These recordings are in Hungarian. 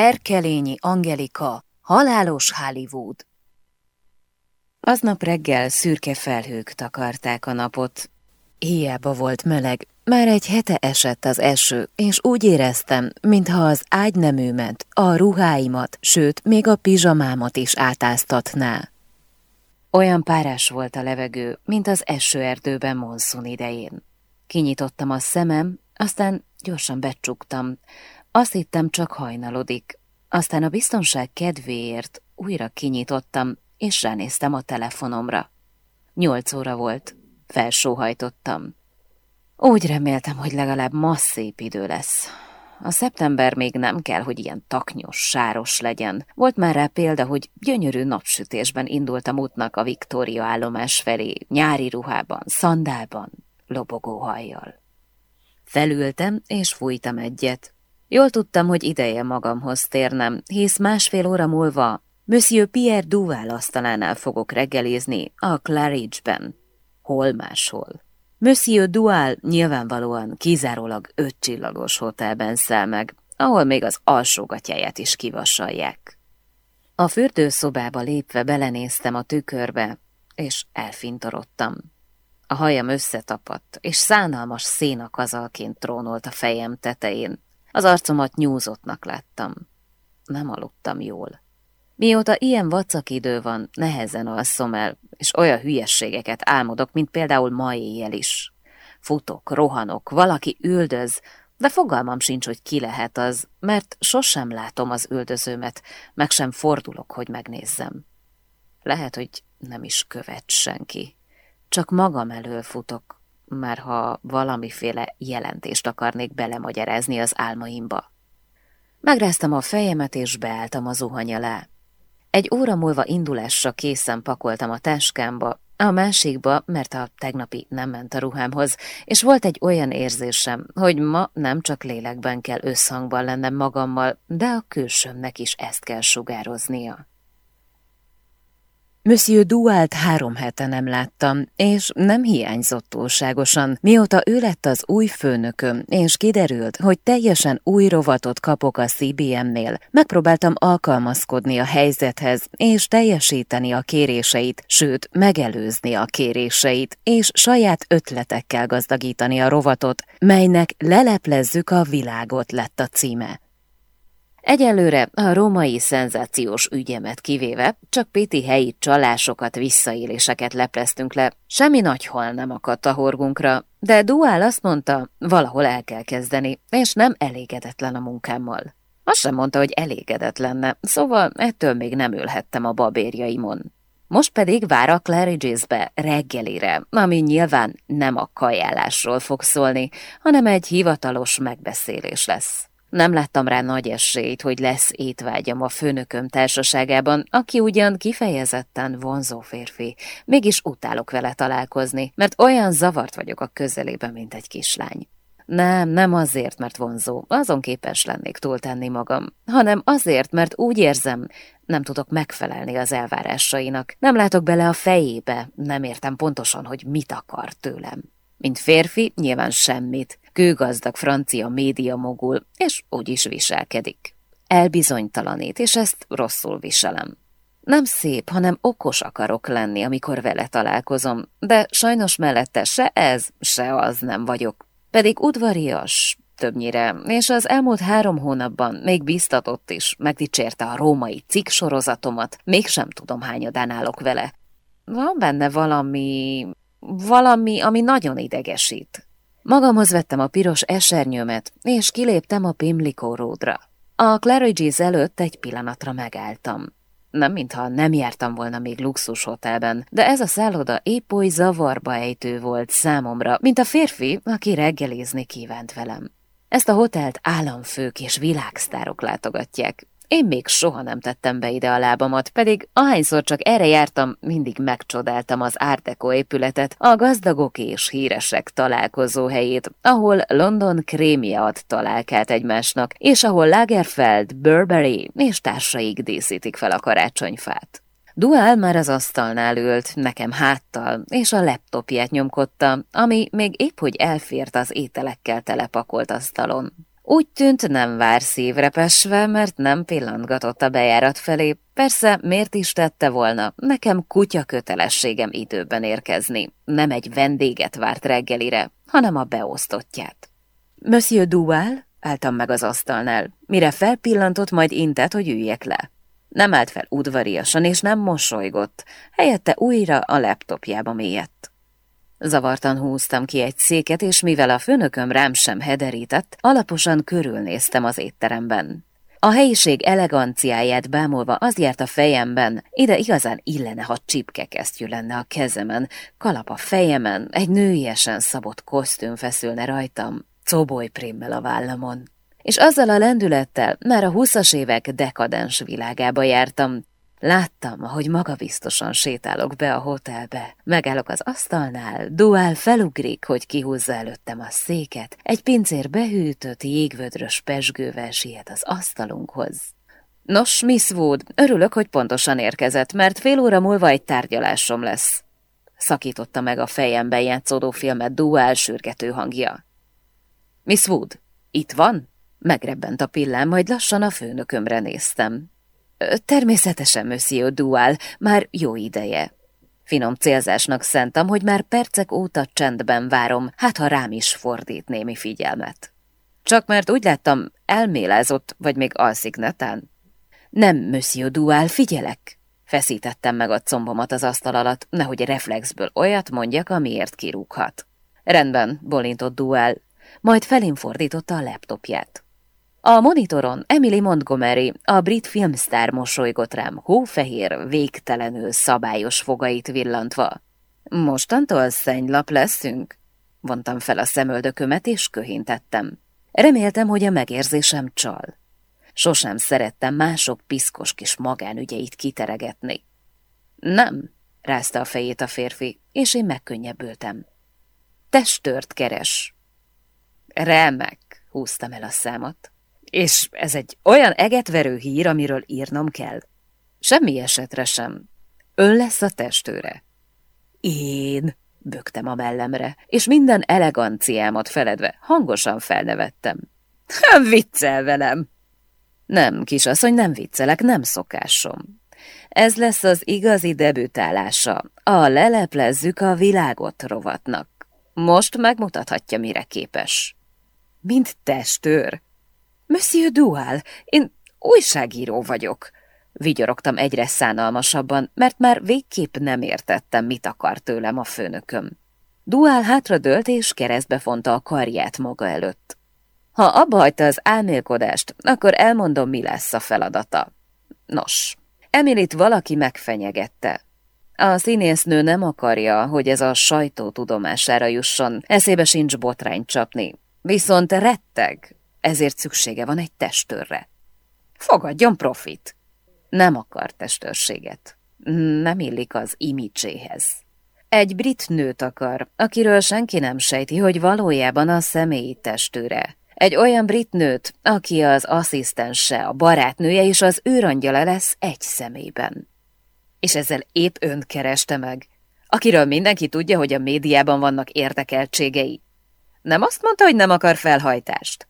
Erkelényi Angelika, halálos Hollywood. Aznap reggel szürke felhők takarták a napot. Hiába volt meleg, már egy hete esett az eső, és úgy éreztem, mintha az ágyneműmet, a ruháimat, sőt, még a pizsamámat is átáztatná. Olyan párás volt a levegő, mint az esőerdőben monszun idején. Kinyitottam a szemem, aztán gyorsan becsuktam. Azt hittem, csak hajnalodik. Aztán a biztonság kedvéért újra kinyitottam, és ránéztem a telefonomra. Nyolc óra volt. Felsóhajtottam. Úgy reméltem, hogy legalább ma szép idő lesz. A szeptember még nem kell, hogy ilyen taknyos, sáros legyen. Volt már rá példa, hogy gyönyörű napsütésben indultam útnak a Viktória állomás felé, nyári ruhában, szandálban, lobogó hajjal. Felültem, és fújtam egyet. Jól tudtam, hogy ideje magamhoz térnem, hisz másfél óra múlva Monsieur Pierre Duval asztalánál fogok reggelizni a Claridge-ben. Hol máshol. Monsieur Dual nyilvánvalóan kizárólag ötcsillagos hotelben száll meg, ahol még az alsógatyáját is kivasalják. A fürdőszobába lépve belenéztem a tükörbe, és elfintorodtam. A hajam összetapadt, és szánalmas szénakazalként trónolt a fejem tetején. Az arcomat nyúzottnak láttam. Nem aludtam jól. Mióta ilyen vacak idő van, nehezen alszom el, és olyan hülyességeket álmodok, mint például ma éjjel is. Futok, rohanok, valaki üldöz, de fogalmam sincs, hogy ki lehet az, mert sosem látom az üldözőmet, meg sem fordulok, hogy megnézzem. Lehet, hogy nem is követ senki. Csak magam elől futok, már ha valamiféle jelentést akarnék belemagyarázni az álmaimba. Megráztam a fejemet, és beálltam a zuhany alá. Egy óra múlva indulásra készen pakoltam a táskámba, a másikba, mert a tegnapi nem ment a ruhámhoz, és volt egy olyan érzésem, hogy ma nem csak lélekben kell összhangban lennem magammal, de a külsőmnek is ezt kell sugároznia. Monsieur Dualt három hete nem láttam, és nem hiányzott túlságosan, mióta ő lett az új főnököm, és kiderült, hogy teljesen új rovatot kapok a CBM-nél. Megpróbáltam alkalmazkodni a helyzethez, és teljesíteni a kéréseit, sőt, megelőzni a kéréseit, és saját ötletekkel gazdagítani a rovatot, melynek leleplezzük a világot lett a címe. Egyelőre a római szenzációs ügyemet kivéve csak Péti helyi csalásokat, visszaéléseket lepleztünk le. Semmi nagy hal nem akadt a horgunkra, de Duál azt mondta, valahol el kell kezdeni, és nem elégedetlen a munkámmal. Azt sem mondta, hogy elégedett lenne, szóval ettől még nem ülhettem a babérjaimon. Most pedig vár a Claridges-be reggelire, ami nyilván nem a kajálásról fog szólni, hanem egy hivatalos megbeszélés lesz. Nem láttam rá nagy esélyt, hogy lesz étvágyam a főnököm társaságában, aki ugyan kifejezetten vonzó férfi, mégis utálok vele találkozni, mert olyan zavart vagyok a közelében, mint egy kislány. Nem, nem azért, mert vonzó, azon képes lennék túltenni magam, hanem azért, mert úgy érzem, nem tudok megfelelni az elvárásainak, nem látok bele a fejébe, nem értem pontosan, hogy mit akar tőlem. Mint férfi, nyilván semmit, kőgazdag francia média mogul, és úgy is viselkedik. Elbizonytalanít, és ezt rosszul viselem. Nem szép, hanem okos akarok lenni, amikor vele találkozom, de sajnos mellette se ez, se az nem vagyok. Pedig udvarias, többnyire, és az elmúlt három hónapban még biztatott is, megdicsérte a római cikk sorozatomat, mégsem tudom hányadán állok vele. Van benne valami... valami, ami nagyon idegesít. Magamhoz vettem a piros esernyőmet, és kiléptem a Pimlico Roadra. A Claridge's előtt egy pillanatra megálltam. Nem mintha nem jártam volna még luxushotelben, de ez a szálloda épp oly zavarba ejtő volt számomra, mint a férfi, aki reggelizni kívánt velem. Ezt a hotelt államfők és világsztárok látogatják, én még soha nem tettem be ide a lábamat, pedig ahányszor csak erre jártam, mindig megcsodáltam az Art épületet, a gazdagok és híresek találkozó helyét, ahol London krémje ad találkát egymásnak, és ahol Lagerfeld, Burberry és társaik díszítik fel a karácsonyfát. Duál már az asztalnál ült, nekem háttal, és a laptopját nyomkodta, ami még épp hogy elfért az ételekkel telepakolt asztalon. Úgy tűnt nem vár szívrepesve, mert nem pillantgatott a bejárat felé. Persze, miért is tette volna? Nekem kutya kötelességem időben érkezni. Nem egy vendéget várt reggelire, hanem a beosztottját. Monsieur Duval? Álltam meg az asztalnál, mire felpillantott, majd intett, hogy üljek le. Nem állt fel udvariasan, és nem mosolygott, helyette újra a laptopjába mélyedt. Zavartan húztam ki egy széket, és mivel a főnököm rám sem hederített, alaposan körülnéztem az étteremben. A helyiség eleganciáját bámulva az járt a fejemben, ide igazán illene, ha csipkekesztyű lenne a kezemen, kalap a fejemen, egy nőiesen szabott kosztüm feszülne rajtam, primmel a vállamon. És azzal a lendülettel már a huszas évek dekadens világába jártam, Láttam, ahogy magabiztosan sétálok be a hotelbe. Megállok az asztalnál, Duál felugrik, hogy kihúzza előttem a széket, egy pincér behűtött, jégvödrös pesgővel siet az asztalunkhoz. Nos, Miss Wood, örülök, hogy pontosan érkezett, mert fél óra múlva egy tárgyalásom lesz. Szakította meg a fejemben játszódó filmet Duál sürgető hangja. Miss Wood, itt van? Megrebbent a pillám, majd lassan a főnökömre néztem. Természetesen, Monsieur Dual, már jó ideje. Finom célzásnak szentem, hogy már percek óta csendben várom, hát ha rám is fordít némi figyelmet. Csak mert úgy láttam, elmélázott, vagy még alszik netán. Nem, Monsieur Dual, figyelek! Feszítettem meg a combomat az asztal alatt, nehogy reflexből olyat mondjak, amiért kirúghat. Rendben, bolintott Dual, majd felén fordította a laptopját. A monitoron Emily Montgomery, a brit filmsztár mosolygott rám, hófehér, végtelenül szabályos fogait villantva. Mostantól szennylap leszünk? Vontam fel a szemöldökömet, és köhintettem. Reméltem, hogy a megérzésem csal. Sosem szerettem mások piszkos kis magánügyeit kiteregetni. Nem, rázta a fejét a férfi, és én megkönnyebbültem. Testört keres. Remek, húztam el a számot. És ez egy olyan egetverő hír, amiről írnom kell. Semmi esetre sem. Ön lesz a testőre. Én, bögtem a mellemre, és minden eleganciámat feledve hangosan felnevettem. Nem viccel velem! Nem, kisasszony, nem viccelek, nem szokásom. Ez lesz az igazi debütálása. A leleplezzük a világot rovatnak. Most megmutathatja, mire képes. Mint testőr, Monsieur Dual, én újságíró vagyok. Vigyorogtam egyre szánalmasabban, mert már végképp nem értettem, mit akar tőlem a főnököm. Dual hátradőlt és keresztbe fonta a karját maga előtt. Ha abba az álmélkodást, akkor elmondom, mi lesz a feladata. Nos, Emilit valaki megfenyegette. A színésznő nem akarja, hogy ez a sajtó tudomására jusson, eszébe sincs botrányt csapni. Viszont retteg, ezért szüksége van egy testőrre. Fogadjon profit. Nem akar testőrséget. Nem illik az imidzséhez. Egy brit nőt akar, akiről senki nem sejti, hogy valójában a személyi testőre. Egy olyan brit nőt, aki az asszisztense, a barátnője és az őrangyala lesz egy személyben. És ezzel épp önt kereste meg, akiről mindenki tudja, hogy a médiában vannak érdekeltségei. Nem azt mondta, hogy nem akar felhajtást?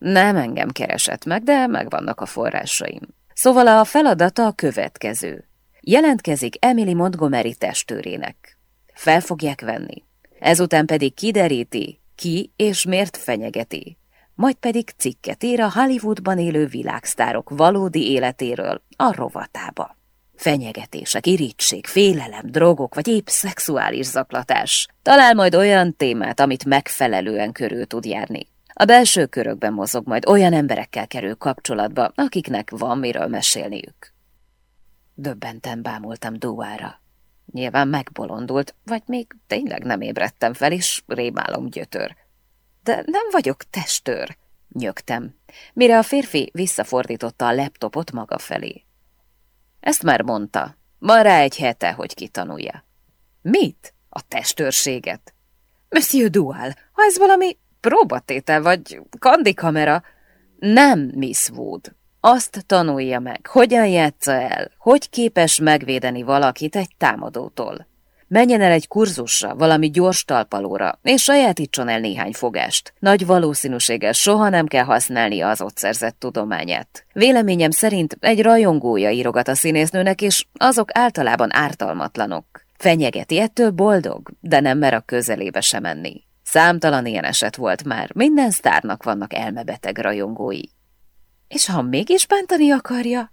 Nem engem keresett meg, de megvannak a forrásaim. Szóval a feladata a következő. Jelentkezik Emily Montgomery testőrének. Fel fogják venni. Ezután pedig kideríti, ki és miért fenyegeti. Majd pedig cikket ír a Hollywoodban élő világsztárok valódi életéről a rovatába. Fenyegetések, irítség, félelem, drogok vagy épp szexuális zaklatás. Talál majd olyan témát, amit megfelelően körül tud járni. A belső körökben mozog, majd olyan emberekkel kerül kapcsolatba, akiknek van miről mesélniük. Döbbenten bámultam Duára. Nyilván megbolondult, vagy még tényleg nem ébredtem fel, és rémálom gyötör. De nem vagyok testőr, nyögtem, mire a férfi visszafordította a laptopot maga felé. Ezt már mondta. Van rá egy hete, hogy kitanulja. Mit? A testőrséget? Monsieur Dual, ha ez valami Próbatétel vagy kandikamera? Nem, Miss Wood. Azt tanulja meg, hogyan játsza el, hogy képes megvédeni valakit egy támadótól. Menjen el egy kurzusra, valami gyors talpalóra, és sajátítson el néhány fogást. Nagy valószínűséggel soha nem kell használnia az ott szerzett tudományát. Véleményem szerint egy rajongója írogat a színésznőnek, és azok általában ártalmatlanok. Fenyegeti ettől boldog, de nem mer a közelébe se menni. Számtalan ilyen eset volt már, minden sztárnak vannak elmebeteg rajongói. És ha mégis bántani akarja?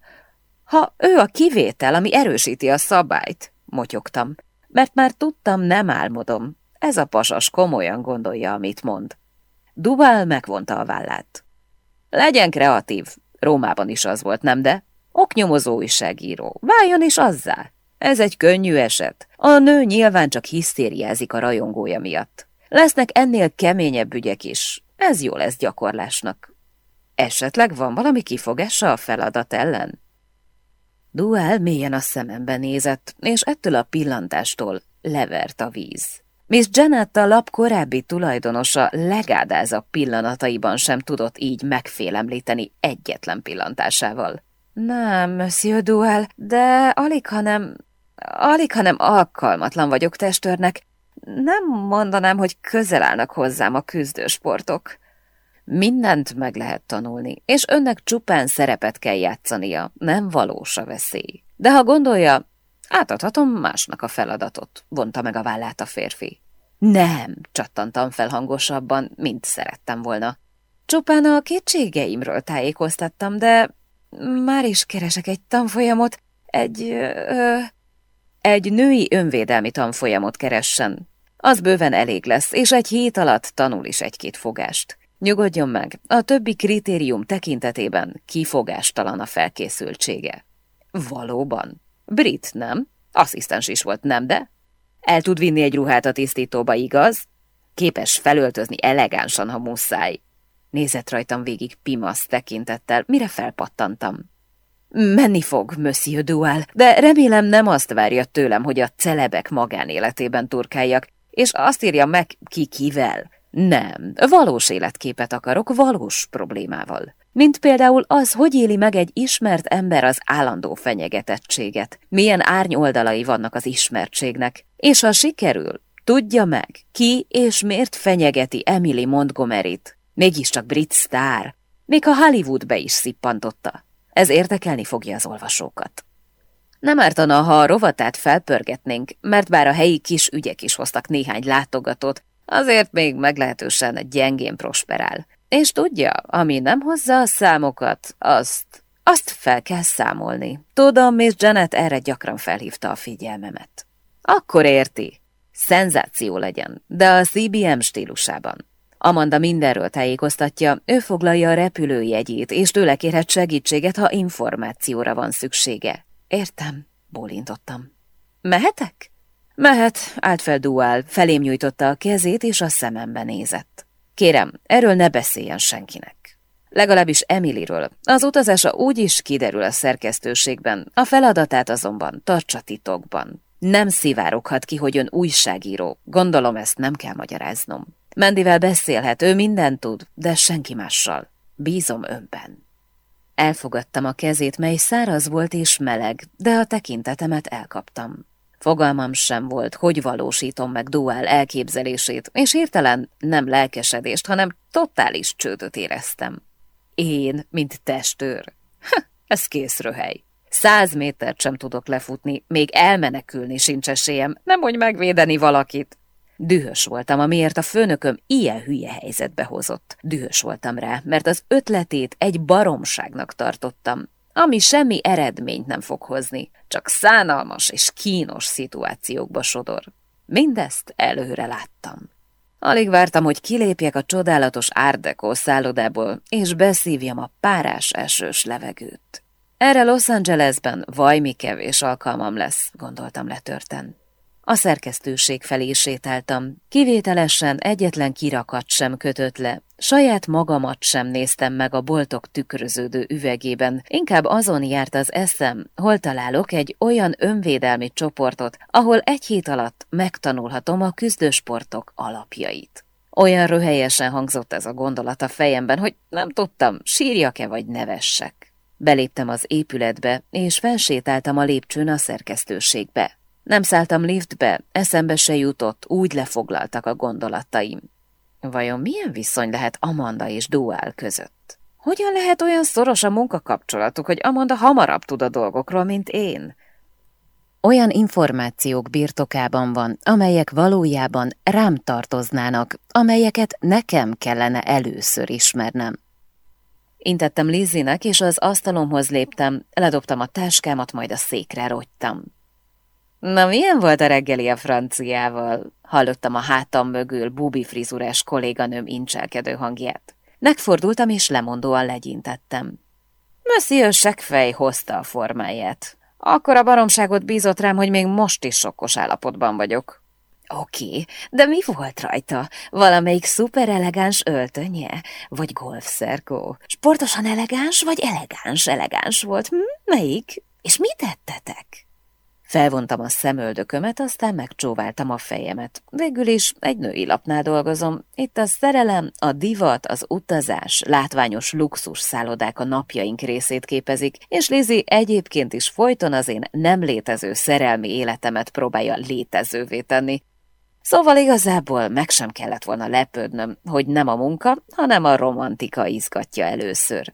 Ha ő a kivétel, ami erősíti a szabályt, motyogtam, mert már tudtam, nem álmodom. Ez a pasas komolyan gondolja, amit mond. Dubál megvonta a vállát. Legyen kreatív, Rómában is az volt, nem de? Oknyomozó újságíró, váljon is azzá. Ez egy könnyű eset. A nő nyilván csak hisztériázik a rajongója miatt. Lesznek ennél keményebb ügyek is. Ez jó lesz gyakorlásnak. Esetleg van valami kifogása a feladat ellen? Duel mélyen a szemembe nézett, és ettől a pillantástól levert a víz. Miss Janet a lap korábbi tulajdonosa legádázabb pillanataiban sem tudott így megfélemlíteni egyetlen pillantásával. Nem, Monsieur Duel, de alig, hanem... alig, hanem alkalmatlan vagyok testőrnek. Nem mondanám, hogy közel állnak hozzám a küzdősportok. Mindent meg lehet tanulni, és önnek csupán szerepet kell játszania, nem valós a veszély. De ha gondolja, átadhatom másnak a feladatot, vonta meg a vállát a férfi. Nem, csattantam fel hangosabban, mint szerettem volna. Csupán a kétségeimről tájékoztattam, de már is keresek egy tanfolyamot, egy... Ö, egy női önvédelmi tanfolyamot keressen. Az bőven elég lesz, és egy hét alatt tanul is egy-két fogást. Nyugodjon meg, a többi kritérium tekintetében kifogástalan a felkészültsége. Valóban. Brit, nem? Asszisztens is volt, nem de? El tud vinni egy ruhát a tisztítóba, igaz? Képes felöltözni elegánsan, ha muszáj. Nézett rajtam végig pimasz tekintettel, mire felpattantam. Menni fog, Monsieur Dual, de remélem nem azt várja tőlem, hogy a celebek magánéletében turkáljak, és azt írja meg ki kivel. Nem, valós életképet akarok valós problémával. Mint például az, hogy éli meg egy ismert ember az állandó fenyegetettséget, milyen árnyoldalai vannak az ismertségnek, és ha sikerül, tudja meg, ki és miért fenyegeti Emily Montgomery-t. Mégiscsak brit sztár, még a Hollywoodbe is szippantotta. Ez érdekelni fogja az olvasókat. Nem ártana, ha a rovatát felpörgetnénk, mert bár a helyi kis ügyek is hoztak néhány látogatót, azért még meglehetősen gyengén prosperál. És tudja, ami nem hozza a számokat, azt, azt fel kell számolni. Tudom, Miss Janet erre gyakran felhívta a figyelmemet. Akkor érti. Szenzáció legyen, de a CBM stílusában. Amanda mindenről tájékoztatja, ő foglalja a repülőjegyét, és tőle kérhet segítséget, ha információra van szüksége. Értem, bólintottam. Mehetek? Mehet, állt fel Duál, felém nyújtotta a kezét, és a szemembe nézett. Kérem, erről ne beszéljen senkinek. Legalábbis Emilyről. Az utazása úgy is kiderül a szerkesztőségben, a feladatát azonban tartsa titokban. Nem szivároghat ki, hogy ön újságíró. Gondolom ezt nem kell magyaráznom. Mendivel beszélhet, ő mindent tud, de senki mással. Bízom önben. Elfogadtam a kezét, mely száraz volt és meleg, de a tekintetemet elkaptam. Fogalmam sem volt, hogy valósítom meg Duál elképzelését, és hirtelen nem lelkesedést, hanem totális csődöt éreztem. Én, mint testőr. Ha, ez kész röhely. Száz métert sem tudok lefutni, még elmenekülni sincs esélyem, nem hogy megvédeni valakit. Dühös voltam, amiért a főnököm ilyen hülye helyzetbe hozott. Dühös voltam rá, mert az ötletét egy baromságnak tartottam, ami semmi eredményt nem fog hozni, csak szánalmas és kínos szituációkba sodor. Mindezt előre láttam. Alig vártam, hogy kilépjek a csodálatos árdekó szállodából, és beszívjam a párás esős levegőt. Erre Los Angelesben vajmi kevés alkalmam lesz, gondoltam letörten. A szerkesztőség felé sétáltam, kivételesen egyetlen kirakat sem kötött le, saját magamat sem néztem meg a boltok tükröződő üvegében, inkább azon járt az eszem, hol találok egy olyan önvédelmi csoportot, ahol egy hét alatt megtanulhatom a küzdősportok alapjait. Olyan röhelyesen hangzott ez a gondolat a fejemben, hogy nem tudtam, sírjak-e vagy nevessek. Beléptem az épületbe, és felsétáltam a lépcsőn a szerkesztőségbe. Nem szálltam liftbe, eszembe se jutott, úgy lefoglaltak a gondolataim. Vajon milyen viszony lehet Amanda és Duál között? Hogyan lehet olyan szoros a munkakapcsolatuk, hogy Amanda hamarabb tud a dolgokról, mint én? Olyan információk birtokában van, amelyek valójában rám tartoznának, amelyeket nekem kellene először ismernem. Intettem Lizinek, és az asztalomhoz léptem, ledobtam a táskámat, majd a székre rogytam. Na, milyen volt a reggeli a franciával? Hallottam a hátam mögül bubi frizurás kolléganőm incselkedő hangját. Megfordultam, és lemondóan legyintettem. Monsieur Sekfej hozta a formáját. Akkor a baromságot bízott rám, hogy még most is sokkos állapotban vagyok. Oké, de mi volt rajta? Valamelyik szuper elegáns öltönye? Vagy golfszerkó? Sportosan elegáns, vagy elegáns elegáns volt? Hm? Melyik? És mit tettetek? Felvontam a szemöldökömet, aztán megcsóváltam a fejemet. Végül is egy női lapnál dolgozom. Itt a szerelem, a divat, az utazás, látványos luxus szállodák a napjaink részét képezik, és Lizi egyébként is folyton az én nem létező szerelmi életemet próbálja létezővé tenni. Szóval igazából meg sem kellett volna lepődnöm, hogy nem a munka, hanem a romantika izgatja először.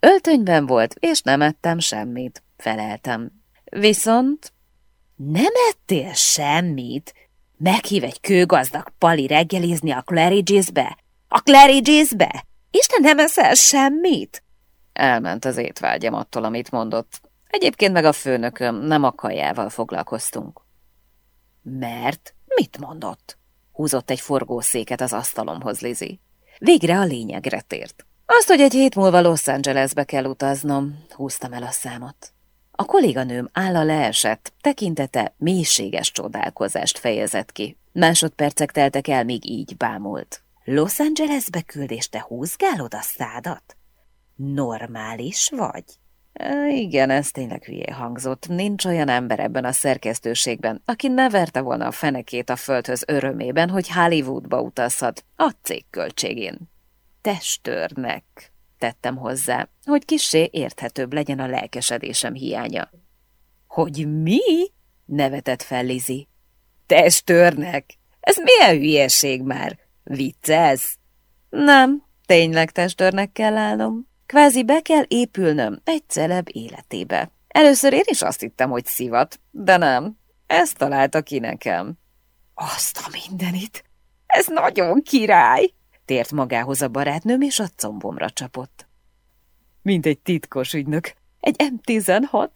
Öltönyben volt, és nem ettem semmit, feleltem. Viszont nem ettél semmit? Meghív egy kőgazdag pali reggelizni a Claridges-be? A Claridges-be? Isten nem eszel semmit? Elment az étvágyam attól, amit mondott. Egyébként meg a főnököm, nem a kajával foglalkoztunk. Mert mit mondott? Húzott egy forgószéket az asztalomhoz, Lizi. Végre a lényegre tért. Azt, hogy egy hét múlva Los Angelesbe kell utaznom, húztam el a számot. A kolléganőm álla leesett, tekintete mélységes csodálkozást fejezett ki. Másodpercek teltek el, még így bámult. Los Angelesbe küld, és te húzgálod a szádat? Normális vagy? E, igen, ez tényleg hülye hangzott. Nincs olyan ember ebben a szerkesztőségben, aki ne verte volna a fenekét a földhöz örömében, hogy Hollywoodba utazhat a cég költségén. Testőrnek tettem hozzá, hogy kissé érthetőbb legyen a lelkesedésem hiánya. Hogy mi? nevetett fel Lizi. Testőrnek? Ez milyen hülyeség már? Viccelsz? Nem, tényleg testőrnek kell állnom. Kvázi be kell épülnöm egy celeb életébe. Először én is azt hittem, hogy szivat, de nem. Ezt találta ki nekem. Azt a mindenit! Ez nagyon király! Tért magához a barátnőm, és a combomra csapott. Mint egy titkos ügynök. Egy M16?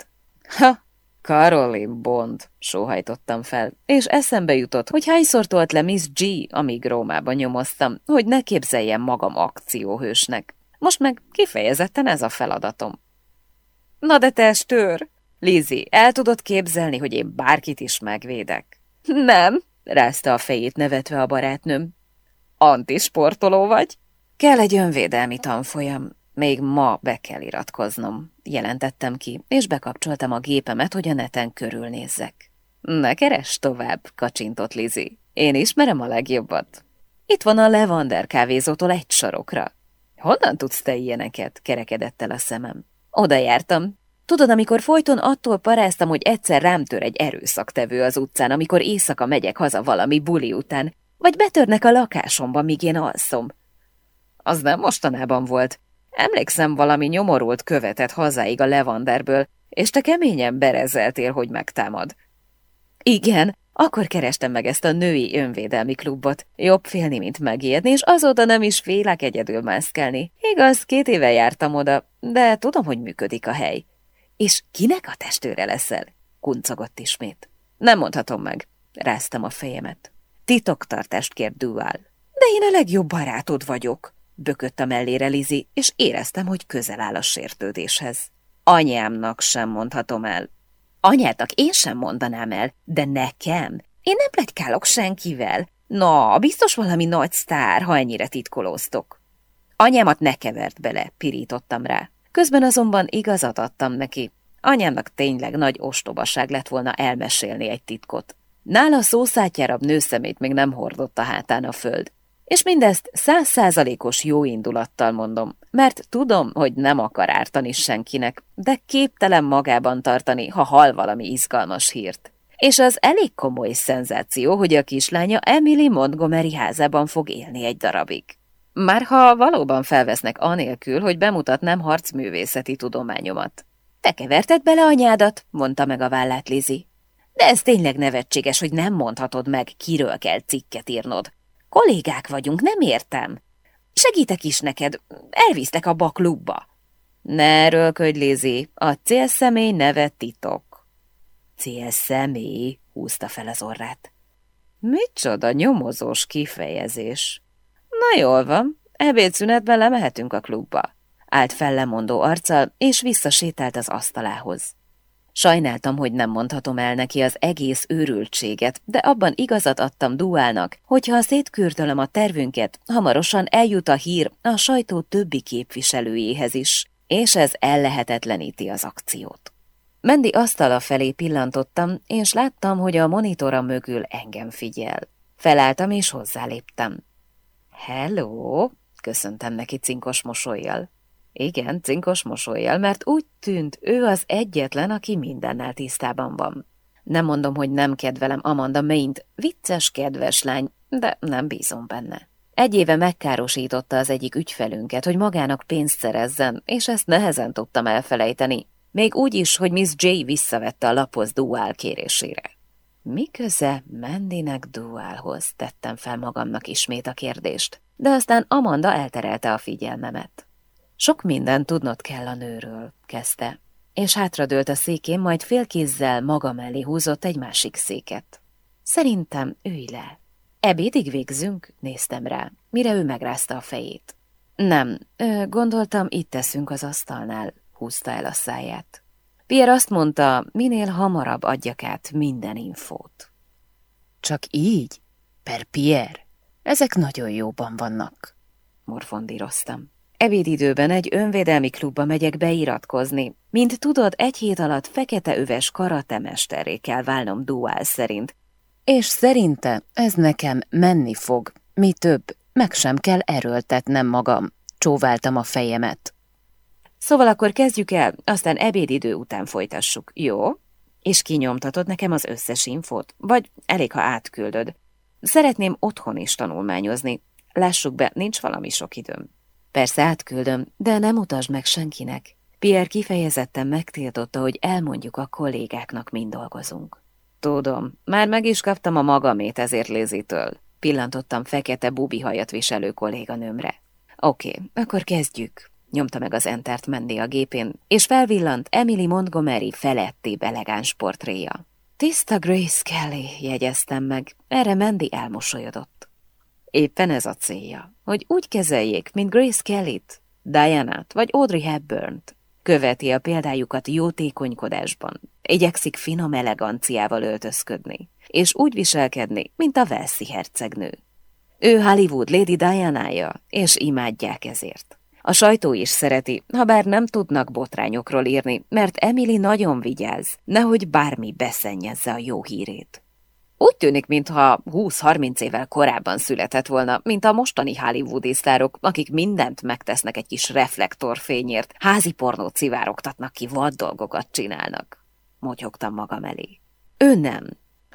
Ha, Caroline Bond, sóhajtottam fel, és eszembe jutott, hogy hányszor tolt le Miss G, amíg Rómába nyomoztam, hogy ne képzeljem magam akcióhősnek. Most meg kifejezetten ez a feladatom. Na de testőr! Lizi, el tudod képzelni, hogy én bárkit is megvédek? Nem, rázta a fejét nevetve a barátnőm. Antisportoló vagy? Kell egy önvédelmi tanfolyam. Még ma be kell iratkoznom, jelentettem ki, és bekapcsoltam a gépemet, hogy a neten körülnézzek. Ne keres tovább, kacsintott Lizi. Én ismerem a legjobbat. Itt van a Levander kávézótól egy sarokra. Honnan tudsz te ilyeneket? kerekedett el a szemem. Oda jártam. Tudod, amikor folyton attól paráztam, hogy egyszer rám tör egy erőszaktevő az utcán, amikor éjszaka megyek haza valami buli után, vagy betörnek a lakásomba, míg én alszom. Az nem mostanában volt. Emlékszem, valami nyomorult követett hazáig a Levanderből, és te keményen berezeltél, hogy megtámad. Igen, akkor kerestem meg ezt a női önvédelmi klubot. Jobb félni, mint megijedni, és azóta nem is félek egyedül mászkálni. Igaz, két éve jártam oda, de tudom, hogy működik a hely. És kinek a testőre leszel? Kuncogott ismét. Nem mondhatom meg. Ráztam a fejemet. Titoktartást kér Dual. De én a legjobb barátod vagyok, bökött a mellére Lizi, és éreztem, hogy közel áll a sértődéshez. Anyámnak sem mondhatom el. Anyádnak én sem mondanám el, de nekem? Én nem plegykálok senkivel. Na, biztos valami nagy sztár, ha ennyire titkolóztok. Anyámat ne kevert bele, pirítottam rá. Közben azonban igazat adtam neki. Anyámnak tényleg nagy ostobaság lett volna elmesélni egy titkot. Nála szószátjárabb nőszemét még nem hordott a hátán a föld. És mindezt százszázalékos jó indulattal mondom, mert tudom, hogy nem akar ártani senkinek, de képtelen magában tartani, ha hal valami izgalmas hírt. És az elég komoly szenzáció, hogy a kislánya Emily Montgomery házában fog élni egy darabig. Már ha valóban felvesznek anélkül, hogy bemutatnám harcművészeti tudományomat. Te keverted bele anyádat, mondta meg a vállát Lizi. De ez tényleg nevetséges, hogy nem mondhatod meg, kiről kell cikket írnod. Kollégák vagyunk, nem értem. Segítek is neked, elvisztek a baklubba. Ne erőlködj, Lizi, a célszemély neve titok. Célszemély, húzta fel az orrát. Micsoda nyomozós kifejezés. Na jól van, ebédszünetben lemehetünk a klubba. Állt fel lemondó arccal, és visszasétált az asztalához. Sajnáltam, hogy nem mondhatom el neki az egész őrültséget, de abban igazat adtam Duálnak, hogyha szétkürdölöm a tervünket, hamarosan eljut a hír a sajtó többi képviselőjéhez is, és ez ellehetetleníti az akciót. Mendi asztala felé pillantottam, és láttam, hogy a monitora mögül engem figyel. Felálltam és hozzáléptem. Hello, köszöntem neki cinkos mosolyjal. Igen, cinkos mosolyjal, mert úgy tűnt, ő az egyetlen, aki mindennel tisztában van. Nem mondom, hogy nem kedvelem Amanda Maint, vicces, kedves lány, de nem bízom benne. Egy éve megkárosította az egyik ügyfelünket, hogy magának pénzt szerezzen, és ezt nehezen tudtam elfelejteni, még úgy is, hogy Miss J visszavette a lapoz Duál kérésére. Mi köze Mendinek Duálhoz? Tettem fel magamnak ismét a kérdést, de aztán Amanda elterelte a figyelmemet. Sok mindent tudnod kell a nőről, kezdte, és hátradőlt a székén, majd félkézzel maga mellé húzott egy másik széket. Szerintem ülj le. Ebédig végzünk? Néztem rá, mire ő megrázta a fejét. Nem, gondoltam, itt teszünk az asztalnál, húzta el a száját. Pierre azt mondta, minél hamarabb adjak át minden infót. Csak így? Per Pierre? Ezek nagyon jóban vannak, morfondíroztam. Ebédidőben egy önvédelmi klubba megyek beiratkozni. Mint tudod, egy hét alatt fekete öves karatemesterré kell válnom duál szerint. És szerinte ez nekem menni fog. Mi több, meg sem kell erőltetnem magam. Csóváltam a fejemet. Szóval akkor kezdjük el, aztán ebédidő után folytassuk, jó? És kinyomtatod nekem az összes infót? Vagy elég, ha átküldöd? Szeretném otthon is tanulmányozni. Lássuk be, nincs valami sok időm. Persze átküldöm, de nem utasd meg senkinek. Pierre kifejezetten megtiltotta, hogy elmondjuk a kollégáknak, mind dolgozunk. Tudom, már meg is kaptam a magamét ezért Lézitől. Pillantottam fekete bubi hajat viselő kolléganőmre. Oké, akkor kezdjük. Nyomta meg az entert Mendi a gépén, és felvillant Emily Montgomery feletti elegáns portréja. Tiszta Grace Kelly, jegyeztem meg, erre Mendi elmosolyodott. Éppen ez a célja, hogy úgy kezeljék, mint Grace Kelly-t, Diana-t vagy Audrey Hepburn-t. Követi a példájukat jótékonykodásban, igyekszik finom eleganciával öltözködni, és úgy viselkedni, mint a Velszi hercegnő. Ő Hollywood Lady Diana-ja, és imádják ezért. A sajtó is szereti, ha bár nem tudnak botrányokról írni, mert Emily nagyon vigyáz, nehogy bármi beszennyezze a jó hírét. Úgy tűnik, mintha 20-30 évvel korábban született volna, mint a mostani hollywoodi sztárok, akik mindent megtesznek egy kis reflektorfényért, házi pornót szivárogtatnak ki, vad dolgokat csinálnak. Motyogtam magam elé. Ő nem.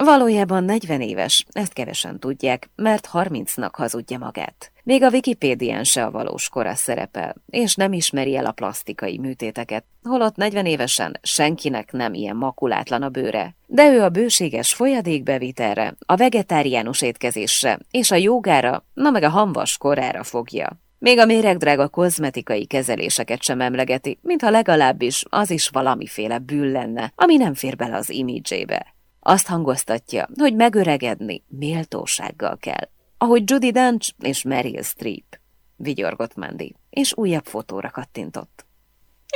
Valójában 40 éves, ezt kevesen tudják, mert 30-nak hazudja magát. Még a Wikipédián se a valós kora szerepel, és nem ismeri el a plastikai műtéteket, holott 40 évesen senkinek nem ilyen makulátlan a bőre. De ő a bőséges folyadékbevitelre, a vegetáriánus étkezésre és a jogára, na meg a hamvas korára fogja. Még a méregdrága kozmetikai kezeléseket sem emlegeti, mintha legalábbis az is valamiféle bűn lenne, ami nem fér bele az imidzsébe. Azt hangoztatja, hogy megöregedni méltósággal kell ahogy Judy Dench és Meryl Streep, vigyorgott Mandy, és újabb fotóra kattintott.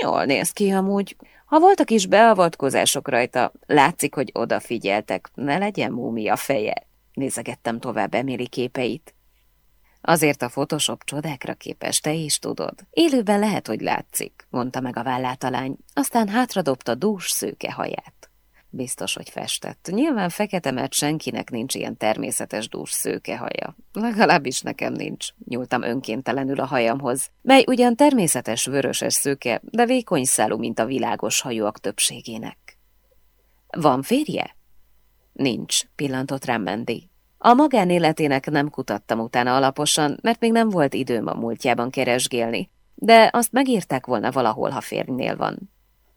Jól néz ki amúgy. Ha voltak is beavatkozások rajta, látszik, hogy odafigyeltek, ne legyen múmia feje. Nézegettem tovább Emily képeit. Azért a Photoshop csodákra képes, te is tudod. Élőben lehet, hogy látszik, mondta meg a vállát a lány, aztán hátradobta dús szőke haját. Biztos, hogy festett. Nyilván fekete, mert senkinek nincs ilyen természetes dús szőke haja. Legalábbis nekem nincs. Nyúltam önkéntelenül a hajamhoz, mely ugyan természetes vöröses szőke, de vékony szálú, mint a világos hajóak többségének. Van férje? Nincs, pillantott rám Mendi. A magánéletének nem kutattam utána alaposan, mert még nem volt időm a múltjában keresgélni, de azt megírták volna valahol, ha férjnél van.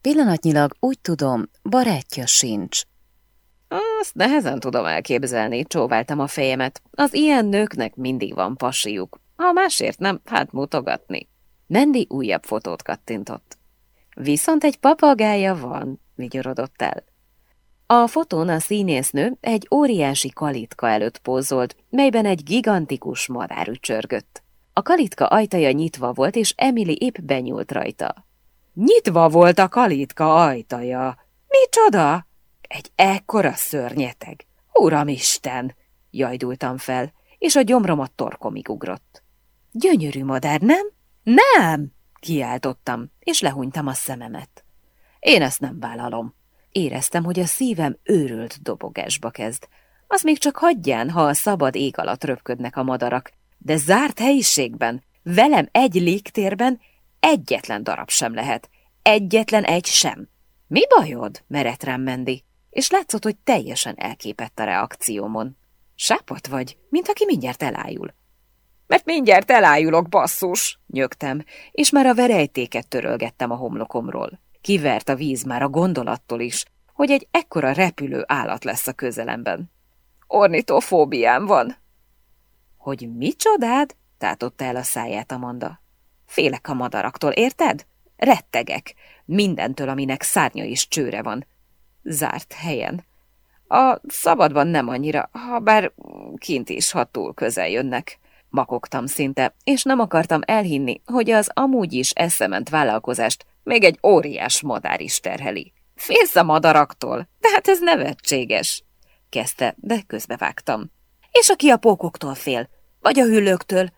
Pillanatnyilag úgy tudom, barátja sincs. Azt nehezen tudom elképzelni, csóváltam a fejemet. Az ilyen nőknek mindig van pasiuk. Ha másért nem, hát mutogatni. Mendi újabb fotót kattintott. Viszont egy papagája van, vigyorodott el. A fotón a színésznő egy óriási kalitka előtt pózolt, melyben egy gigantikus madár ücsörgött. A kalitka ajtaja nyitva volt, és Emily épp benyúlt rajta. Nyitva volt a kalitka ajtaja. Micsoda? Egy ekkora szörnyeteg. Uramisten! Jajdultam fel, és a gyomromat torkomig ugrott. Gyönyörű madár, nem? Nem! Kiáltottam, és lehunytam a szememet. Én ezt nem vállalom. Éreztem, hogy a szívem őrült dobogásba kezd. Az még csak hagyján, ha a szabad ég alatt röpködnek a madarak, de zárt helyiségben, velem egy légtérben egyetlen darab sem lehet. Egyetlen egy sem. Mi bajod? merett rám Mendi, és látszott, hogy teljesen elképett a reakciómon. Sápat vagy, mint aki mindjárt elájul. Mert mindjárt elájulok, basszus, nyögtem, és már a verejtéket törölgettem a homlokomról. Kivert a víz már a gondolattól is, hogy egy ekkora repülő állat lesz a közelemben. Ornitofóbiám van. Hogy micsodád? tátotta el a száját Amanda. Félek a madaraktól, érted? Rettegek. Mindentől, aminek szárnya és csőre van. Zárt helyen. A szabadban nem annyira, ha bár kint is, ha túl közel jönnek. Makogtam szinte, és nem akartam elhinni, hogy az amúgy is eszement vállalkozást még egy óriás madár is terheli. Félsz a madaraktól, de hát ez nevetséges, kezdte, de közbevágtam. És aki a pókoktól fél, vagy a hüllőktől,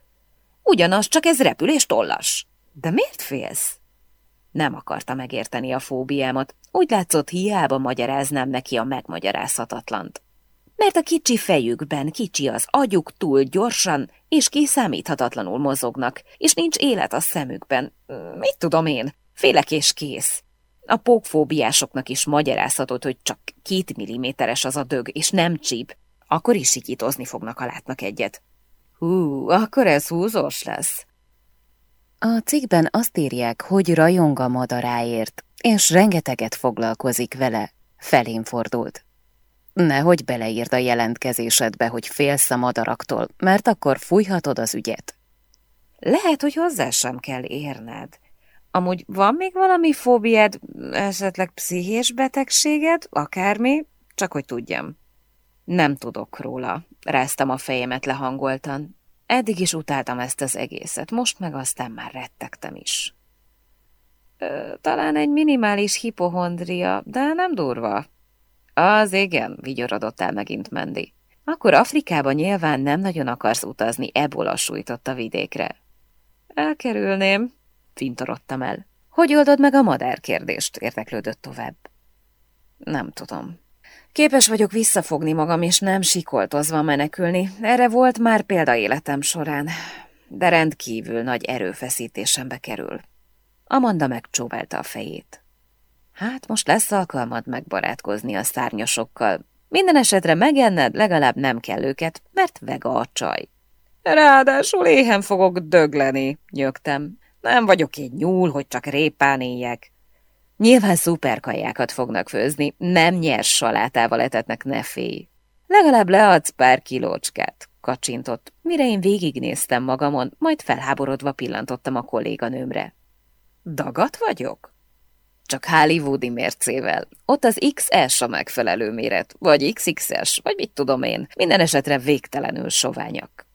ugyanaz, csak ez repül és tollas. De miért félsz? Nem akarta megérteni a fóbiámat, úgy látszott, hiába magyaráznám neki a megmagyarázhatatlant. Mert a kicsi fejükben kicsi az agyuk túl gyorsan és kiszámíthatatlanul mozognak, és nincs élet a szemükben. Mit tudom én? Félek és kész. A pókfóbiásoknak is magyarázhatod, hogy csak két milliméteres az a dög, és nem csíp. Akkor is sikítozni fognak, ha látnak egyet. Hú, akkor ez húzós lesz. A cikkben azt írják, hogy rajong a madaráért, és rengeteget foglalkozik vele. Felén fordult. Nehogy beleírd a jelentkezésedbe, hogy félsz a madaraktól, mert akkor fújhatod az ügyet. Lehet, hogy hozzá sem kell érned. Amúgy van még valami fóbiád, esetleg pszichés betegséged, akármi, csak hogy tudjam. Nem tudok róla, ráztam a fejemet lehangoltan. Eddig is utáltam ezt az egészet, most meg aztán már rettegtem is. Ö, talán egy minimális hipohondria, de nem durva. Az igen, vigyorodott el megint Mendi. Akkor Afrikában nyilván nem nagyon akarsz utazni, ebola sújtott a vidékre. Elkerülném, fintorodtam el. Hogy oldod meg a madár kérdést? érdeklődött tovább. Nem tudom. Képes vagyok visszafogni magam, és nem sikoltozva menekülni. Erre volt már példa életem során, de rendkívül nagy erőfeszítésembe kerül. Amanda megcsóválta a fejét. Hát most lesz alkalmad megbarátkozni a szárnyasokkal. Minden esetre megenned, legalább nem kell őket, mert vega a csaj. Ráadásul éhen fogok dögleni, nyögtem. Nem vagyok egy nyúl, hogy csak répán éljek. Nyilván szuperkajákat fognak főzni, nem nyers salátával etetnek, ne félj. Legalább leadsz pár kilócskát, kacsintott, mire én végignéztem magamon, majd felháborodva pillantottam a kolléganőmre. Dagat vagyok? Csak hollywoodi mércével. Ott az XS a megfelelő méret, vagy XXS, vagy mit tudom én. Minden esetre végtelenül soványak.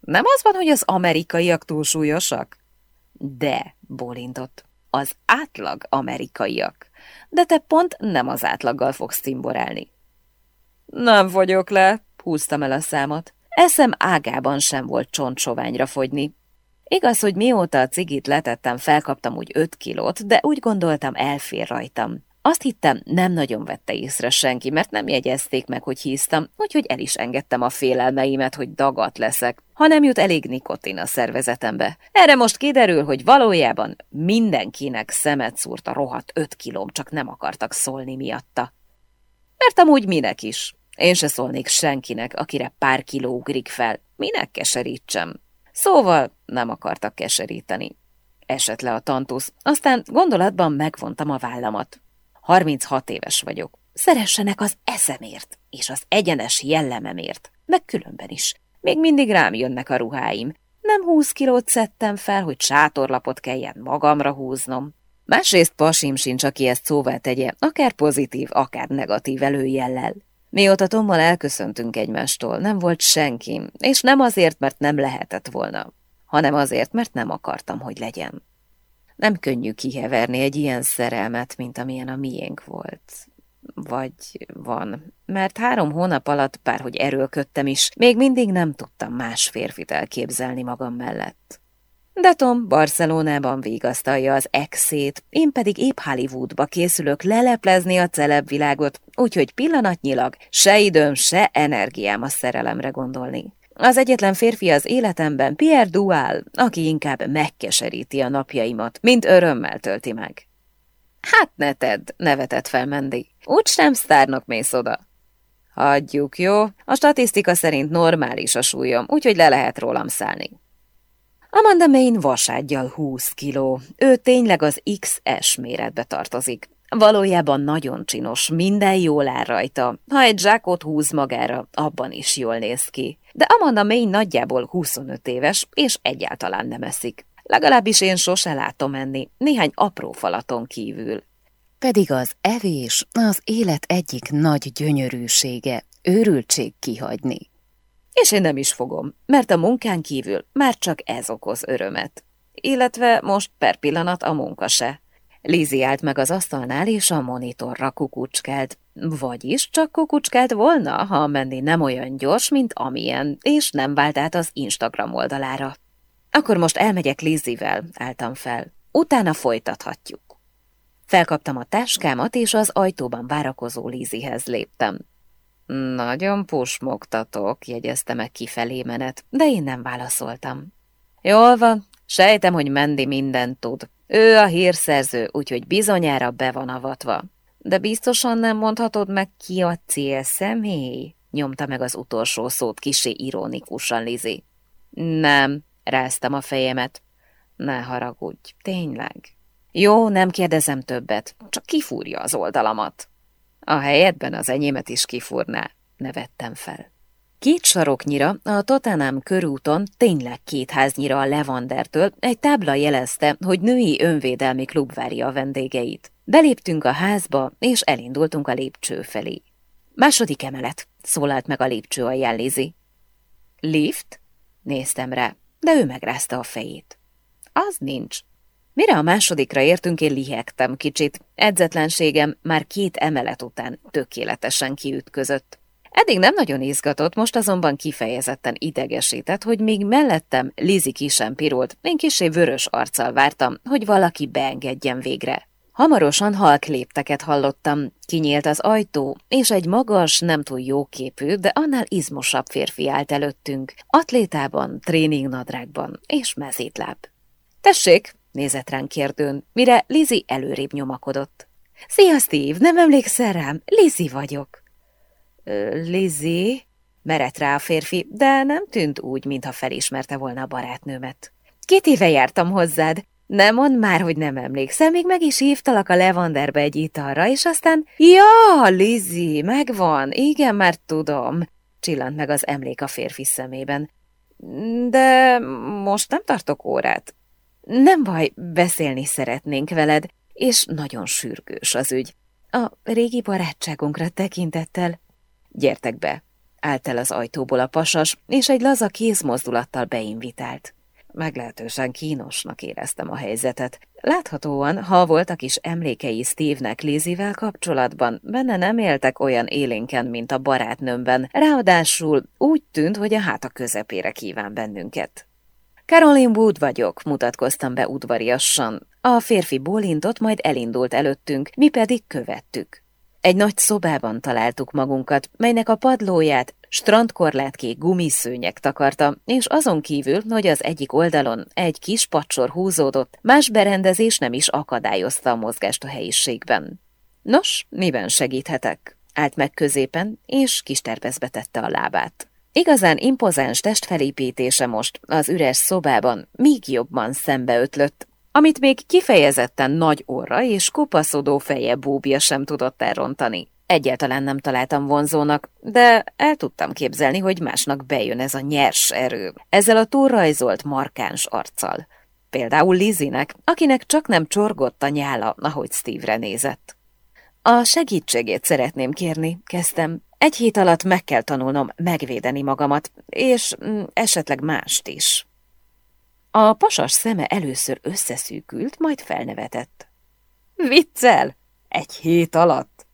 Nem az van, hogy az amerikaiak túlsúlyosak? De, bólintott, az átlag amerikaiak. De te pont nem az átlaggal fogsz cimborálni. Nem vagyok le, húztam el a számot. Eszem ágában sem volt csontsoványra fogyni. Igaz, hogy mióta a cigit letettem, felkaptam úgy öt kilót, de úgy gondoltam, elfér rajtam. Azt hittem, nem nagyon vette észre senki, mert nem jegyezték meg, hogy híztam, úgyhogy el is engedtem a félelmeimet, hogy dagat leszek, ha nem jut elég nikotin a szervezetembe. Erre most kiderül, hogy valójában mindenkinek szemet szúrt a rohadt öt kilóm, csak nem akartak szólni miatta. Mert amúgy minek is. Én se szólnék senkinek, akire pár kiló ugrik fel. Minek keserítsem? Szóval nem akartak keseríteni. Esett le a tantusz, aztán gondolatban megvontam a vállamat. 36 éves vagyok. Szeressenek az eszemért, és az egyenes jellememért, meg különben is. Még mindig rám jönnek a ruháim. Nem húsz kilót szedtem fel, hogy sátorlapot kelljen magamra húznom. Másrészt pasim sincs, aki ezt szóvá tegye, akár pozitív, akár negatív előjellel. Mióta Tommal elköszöntünk egymástól, nem volt senki, és nem azért, mert nem lehetett volna, hanem azért, mert nem akartam, hogy legyen. Nem könnyű kiheverni egy ilyen szerelmet, mint amilyen a miénk volt. Vagy van. Mert három hónap alatt, bárhogy erőlködtem is, még mindig nem tudtam más férfit elképzelni magam mellett. De Tom Barcelonában vigasztalja az exét, én pedig épp Hollywoodba készülök leleplezni a celebvilágot, úgyhogy pillanatnyilag se időm, se energiám a szerelemre gondolni. Az egyetlen férfi az életemben Pierre Dual, aki inkább megkeseríti a napjaimat, mint örömmel tölti meg. Hát ne tedd, nevetett fel Mendy. Úgy sem sztárnak mész oda. Hagyjuk, jó? A statisztika szerint normális a súlyom, úgyhogy le lehet rólam szállni. Amanda Main vasádgyal 20 kiló. Ő tényleg az XS méretbe tartozik. Valójában nagyon csinos, minden jól áll rajta. Ha egy zsákot húz magára, abban is jól néz ki. De Amanda Main nagyjából 25 éves, és egyáltalán nem eszik. Legalábbis én sose látom enni, néhány apró falaton kívül. Pedig az evés az élet egyik nagy gyönyörűsége, őrültség kihagyni. És én nem is fogom, mert a munkán kívül már csak ez okoz örömet. Illetve most per pillanat a munka se. Lizi állt meg az asztalnál, és a monitorra kukucskált. Vagyis csak kukucskált volna, ha menni nem olyan gyors, mint amilyen, és nem vált át az Instagram oldalára. Akkor most elmegyek Lizivel, álltam fel. Utána folytathatjuk. Felkaptam a táskámat, és az ajtóban várakozó Lizihez léptem. Nagyon pusmogtatok, jegyezte meg kifelé menet, de én nem válaszoltam. Jól van, sejtem, hogy Mendi mindent tud. Ő a hírszerző, úgyhogy bizonyára be van avatva. De biztosan nem mondhatod meg, ki a célszemély? Nyomta meg az utolsó szót kisé ironikusan Lizi. Nem, ráztam a fejemet. Ne haragudj, tényleg. Jó, nem kérdezem többet, csak kifúrja az oldalamat. A helyedben az enyémet is kifúrná, nevettem fel. Két saroknyira a Tottenham körúton, tényleg két háznyira a Levandertől egy tábla jelezte, hogy női önvédelmi klub várja a vendégeit. Beléptünk a házba, és elindultunk a lépcső felé. Második emelet, szólalt meg a lépcső a jellézi. Lift? Néztem rá, de ő megrázta a fejét. Az nincs. Mire a másodikra értünk, én lihegtem kicsit. Edzetlenségem már két emelet után tökéletesen kiütközött. Eddig nem nagyon izgatott, most azonban kifejezetten idegesített, hogy még mellettem Lizi ki sem pirolt, én kisé vörös arccal vártam, hogy valaki beengedjen végre. Hamarosan halk lépteket hallottam, kinyílt az ajtó, és egy magas, nem túl jóképű, de annál izmosabb férfi állt előttünk, atlétában, tréningnadrágban és mezítláb. Tessék, nézett ránk kérdőn, mire Lizi előrébb nyomakodott. Szia, Steve, nem emlékszel rám? Lizi vagyok. Lizi? Merett rá a férfi, de nem tűnt úgy, mintha felismerte volna a barátnőmet. Két éve jártam hozzád. Nem mondd már, hogy nem emlékszem, még meg is hívtalak a Levanderbe egy italra, és aztán... Ja, Lizi, megvan, igen, már tudom, csillant meg az emlék a férfi szemében. De most nem tartok órát. Nem baj, beszélni szeretnénk veled, és nagyon sürgős az ügy. A régi barátságunkra tekintettel Gyertek be! Állt el az ajtóból a pasas, és egy laza kézmozdulattal beinvitált. Meglehetősen kínosnak éreztem a helyzetet. Láthatóan, ha voltak is emlékei Steve-nek Lizivel kapcsolatban, benne nem éltek olyan élénken, mint a barátnőmben, ráadásul úgy tűnt, hogy a háta közepére kíván bennünket. Caroline Wood vagyok, mutatkoztam be udvariassan. A férfi bólintott, majd elindult előttünk, mi pedig követtük. Egy nagy szobában találtuk magunkat, melynek a padlóját strandkorlátkék gumiszőnyek takarta, és azon kívül, hogy az egyik oldalon egy kis pacsor húzódott, más berendezés nem is akadályozta a mozgást a helyiségben. Nos, miben segíthetek? állt meg középen, és kis terpezbe tette a lábát. Igazán impozáns testfelépítése most az üres szobában még jobban szembeötlött, amit még kifejezetten nagy orra és kopaszodó feje búbja sem tudott elrontani. Egyáltalán nem találtam vonzónak, de el tudtam képzelni, hogy másnak bejön ez a nyers erő, ezzel a túlrajzolt markáns arccal. Például Lizinek, akinek csak nem csorgott a nyála, ahogy Steve-re nézett. A segítségét szeretném kérni, kezdtem. Egy hét alatt meg kell tanulnom megvédeni magamat, és mm, esetleg mást is. A pasas szeme először összeszűkült, majd felnevetett. Viccel? Egy hét alatt?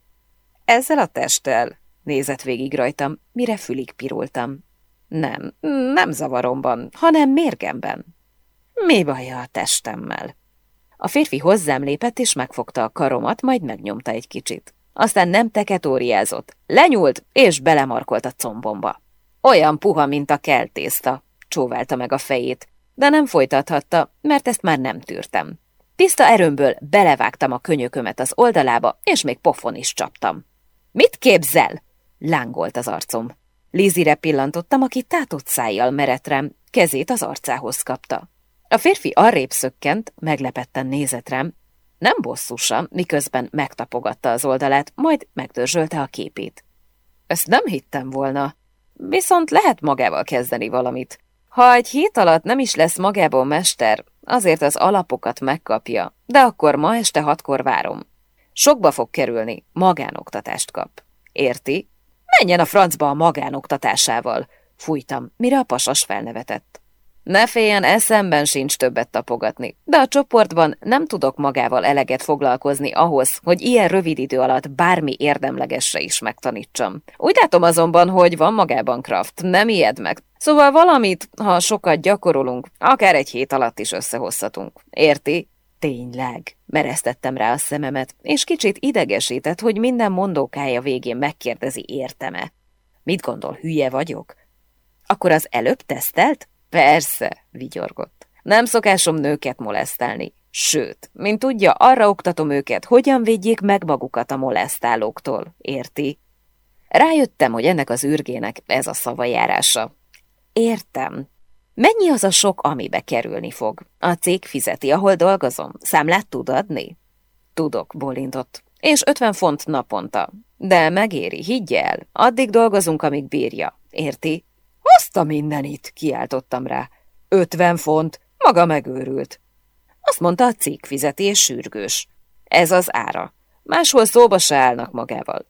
Ezzel a testtel? Nézett végig rajtam, mire fülig pirultam. Nem, nem zavaromban, hanem mérgemben. Mi baja a testemmel? A férfi hozzám lépett és megfogta a karomat, majd megnyomta egy kicsit. Aztán nem teketóriázott, lenyúlt és belemarkolt a combomba. Olyan puha, mint a keltészta, csóválta meg a fejét, de nem folytathatta, mert ezt már nem tűrtem. Tiszta erőmből belevágtam a könyökömet az oldalába, és még pofon is csaptam. Mit képzel? lángolt az arcom. Lizire pillantottam, aki tátott szájjal merett kezét az arcához kapta. A férfi arrébb szökkent, meglepetten nézett rám, nem bosszusan, miközben megtapogatta az oldalát, majd megdörzsölte a képét. Ezt nem hittem volna, viszont lehet magával kezdeni valamit. Ha egy hét alatt nem is lesz magából mester, azért az alapokat megkapja, de akkor ma este hatkor várom. Sokba fog kerülni, magánoktatást kap. Érti? Menjen a francba a magánoktatásával, fújtam, mire a pasas felnevetett. Ne féljen, eszemben sincs többet tapogatni, de a csoportban nem tudok magával eleget foglalkozni ahhoz, hogy ilyen rövid idő alatt bármi érdemlegesre is megtanítsam. Úgy látom azonban, hogy van magában kraft, nem ijed meg. Szóval valamit, ha sokat gyakorolunk, akár egy hét alatt is összehozhatunk. Érti? Tényleg, mereztettem rá a szememet, és kicsit idegesített, hogy minden mondókája végén megkérdezi érteme. Mit gondol, hülye vagyok? Akkor az előbb tesztelt? Persze, vigyorgott. Nem szokásom nőket molesztálni. Sőt, mint tudja, arra oktatom őket, hogyan védjék meg magukat a molesztálóktól, érti? Rájöttem, hogy ennek az űrgének ez a szavajárása. Értem. Mennyi az a sok, amibe kerülni fog? A cég fizeti, ahol dolgozom. Számlát tud adni? Tudok, bolintott. És 50 font naponta. De megéri, higgy el. Addig dolgozunk, amíg bírja. Érti? Azt mindenit, kiáltottam rá. Ötven font, maga megőrült. Azt mondta, a cég fizeti és sürgős. Ez az ára. Máshol szóba se állnak magával.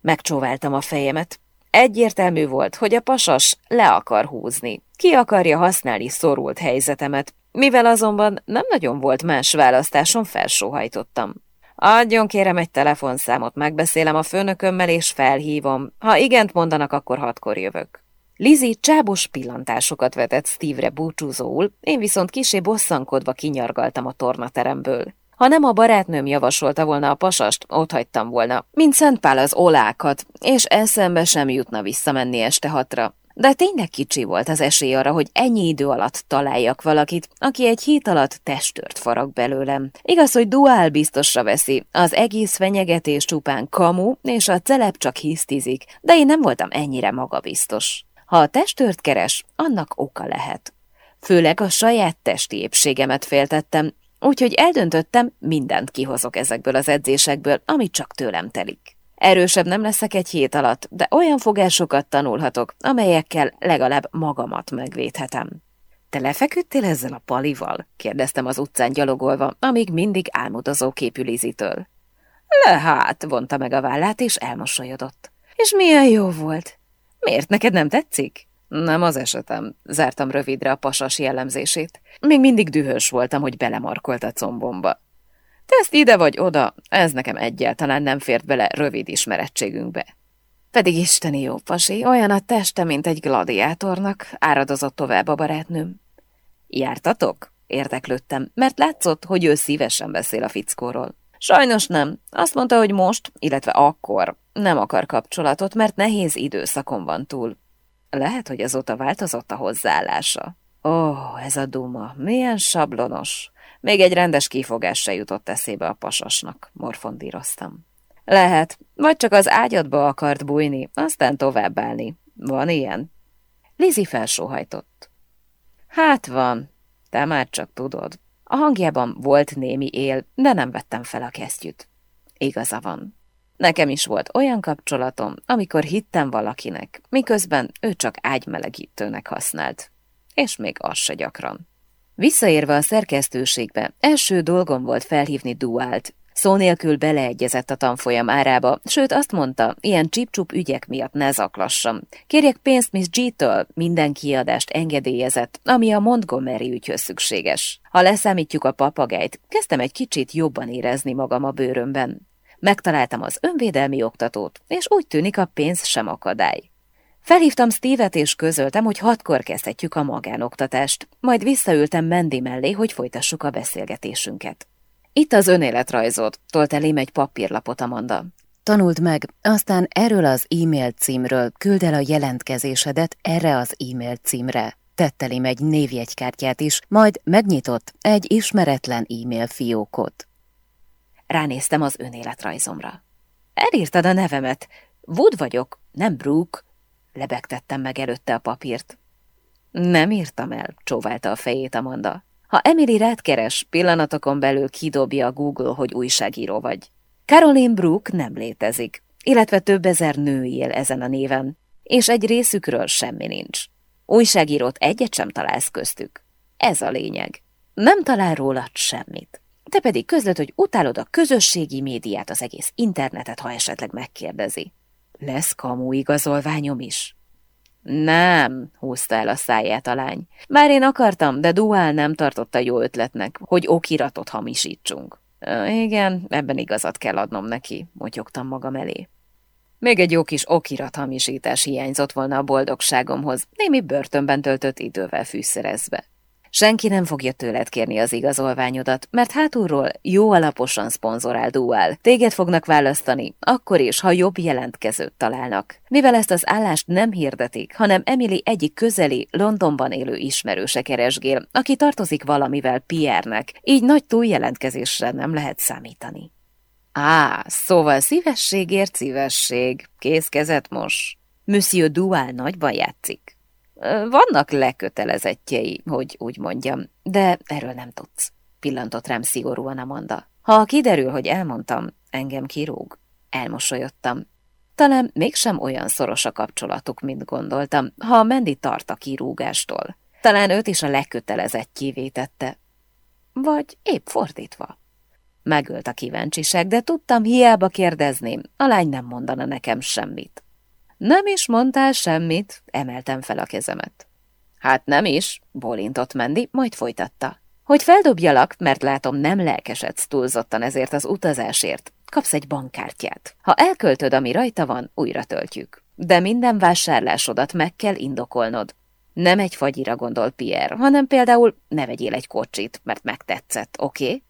Megcsóváltam a fejemet. Egyértelmű volt, hogy a pasas le akar húzni. Ki akarja használni szorult helyzetemet, mivel azonban nem nagyon volt más választáson, felsóhajtottam. Adjon kérem egy telefonszámot, megbeszélem a főnökömmel és felhívom. Ha igent mondanak, akkor hatkor jövök. Lizi csábos pillantásokat vetett Steve-re búcsúzóul, én viszont kisé bosszankodva kinyargaltam a tornateremből. Ha nem a barátnőm javasolta volna a pasast, ott hagytam volna, mint Szentpál az olákat, és eszembe sem jutna visszamenni este hatra. De tényleg kicsi volt az esély arra, hogy ennyi idő alatt találjak valakit, aki egy hét alatt testört farag belőlem. Igaz, hogy duál biztosra veszi, az egész fenyegetés csupán kamu, és a celep csak hisztizik, de én nem voltam ennyire magabiztos. Ha a testőrt keres, annak oka lehet. Főleg a saját testi épségemet féltettem, úgyhogy eldöntöttem, mindent kihozok ezekből az edzésekből, amit csak tőlem telik. Erősebb nem leszek egy hét alatt, de olyan fogásokat tanulhatok, amelyekkel legalább magamat megvédhetem. Te lefeküdtél ezzel a palival? kérdeztem az utcán gyalogolva, amíg mindig álmodozó képű Lizitől. Le hát, vonta meg a vállát, és elmosolyodott. És milyen jó volt? Miért neked nem tetszik? Nem az esetem, zártam rövidre a pasas jellemzését. Még mindig dühös voltam, hogy belemarkolt a combomba. Teszt ide vagy oda, ez nekem egyáltalán nem fért bele rövid ismerettségünkbe. Pedig isteni jó pasi, olyan a teste, mint egy gladiátornak, áradozott tovább a barátnőm. Jártatok? Érdeklődtem, mert látszott, hogy ő szívesen beszél a fickóról. Sajnos nem. Azt mondta, hogy most, illetve akkor nem akar kapcsolatot, mert nehéz időszakon van túl. Lehet, hogy azóta változott a hozzáállása. Ó, oh, ez a duma, milyen sablonos. Még egy rendes kifogás se jutott eszébe a pasasnak, morfondíroztam. Lehet, vagy csak az ágyadba akart bújni, aztán továbbállni. Van ilyen? Lizi felsóhajtott. Hát van, te már csak tudod. A hangjában volt némi él, de nem vettem fel a kesztyűt. Igaza van. Nekem is volt olyan kapcsolatom, amikor hittem valakinek, miközben ő csak ágymelegítőnek használt. És még az se gyakran. Visszaérve a szerkesztőségbe, első dolgom volt felhívni Duált. Szó nélkül beleegyezett a tanfolyam árába, sőt azt mondta, ilyen csipcsup ügyek miatt ne zaklassam. Kérjek pénzt Miss G-től, minden kiadást engedélyezett, ami a Montgomery ügyhöz szükséges. Ha leszámítjuk a papagájt, kezdtem egy kicsit jobban érezni magam a bőrömben. Megtaláltam az önvédelmi oktatót, és úgy tűnik a pénz sem akadály. Felhívtam Steve-et és közöltem, hogy hatkor kezdhetjük a magánoktatást, majd visszaültem Mendi mellé, hogy folytassuk a beszélgetésünket. Itt az önéletrajzod, tolt elém egy papírlapot Amanda. Tanuld meg, aztán erről az e-mail címről küld el a jelentkezésedet erre az e-mail címre. Tett elém egy névjegykártyát is, majd megnyitott egy ismeretlen e-mail fiókot. Ránéztem az önéletrajzomra. Elírtad a nevemet. Wood vagyok, nem Brooke. Lebegtettem meg előtte a papírt. Nem írtam el, csóválta a fejét Amanda. Ha Emily rád keres, pillanatokon belül kidobja a Google, hogy újságíró vagy. Caroline Brooke nem létezik, illetve több ezer nő él ezen a néven, és egy részükről semmi nincs. Újságírót egyet sem találsz köztük. Ez a lényeg. Nem talál róla semmit. Te pedig közlöd, hogy utálod a közösségi médiát, az egész internetet, ha esetleg megkérdezi. Lesz kamu igazolványom is? Nem, húzta el a száját a lány. Már én akartam, de Duál nem tartotta jó ötletnek, hogy okiratot hamisítsunk. Igen, ebben igazat kell adnom neki, motyogtam magam elé. Még egy jó kis okirathamisítás hiányzott volna a boldogságomhoz, némi börtönben töltött idővel fűszerezve. Senki nem fogja tőled kérni az igazolványodat, mert hátulról jó alaposan szponzorál Dual. Téged fognak választani, akkor is, ha jobb jelentkezőt találnak. Mivel ezt az állást nem hirdetik, hanem Emily egyik közeli, Londonban élő ismerőse keresgél, aki tartozik valamivel Pierre-nek, így nagy túljelentkezésre nem lehet számítani. Á, szóval szívességért szívesség, kész kezet mos. Monsieur Dual nagyban játszik. Vannak lekötelezettjei, hogy úgy mondjam, de erről nem tudsz. Pillantott rám szigorúan Amanda. Ha kiderül, hogy elmondtam, engem kirúg. Elmosolyodtam. Talán mégsem olyan szoros a kapcsolatuk, mint gondoltam, ha Mendi tart a kirúgástól. Talán őt is a lekötelezettjévé tette. Vagy épp fordítva. Megölt a kíváncsiság, de tudtam, hiába kérdezném, a lány nem mondana nekem semmit. Nem is mondtál semmit, emeltem fel a kezemet. Hát nem is, bólintott Mendi, majd folytatta. Hogy feldobjalak, mert látom nem lelkesedsz túlzottan ezért az utazásért, kapsz egy bankkártyát. Ha elköltöd, ami rajta van, újra töltjük. De minden vásárlásodat meg kell indokolnod. Nem egy fagyira gondol Pierre, hanem például ne vegyél egy kocsit, mert megtetszett, oké? Okay?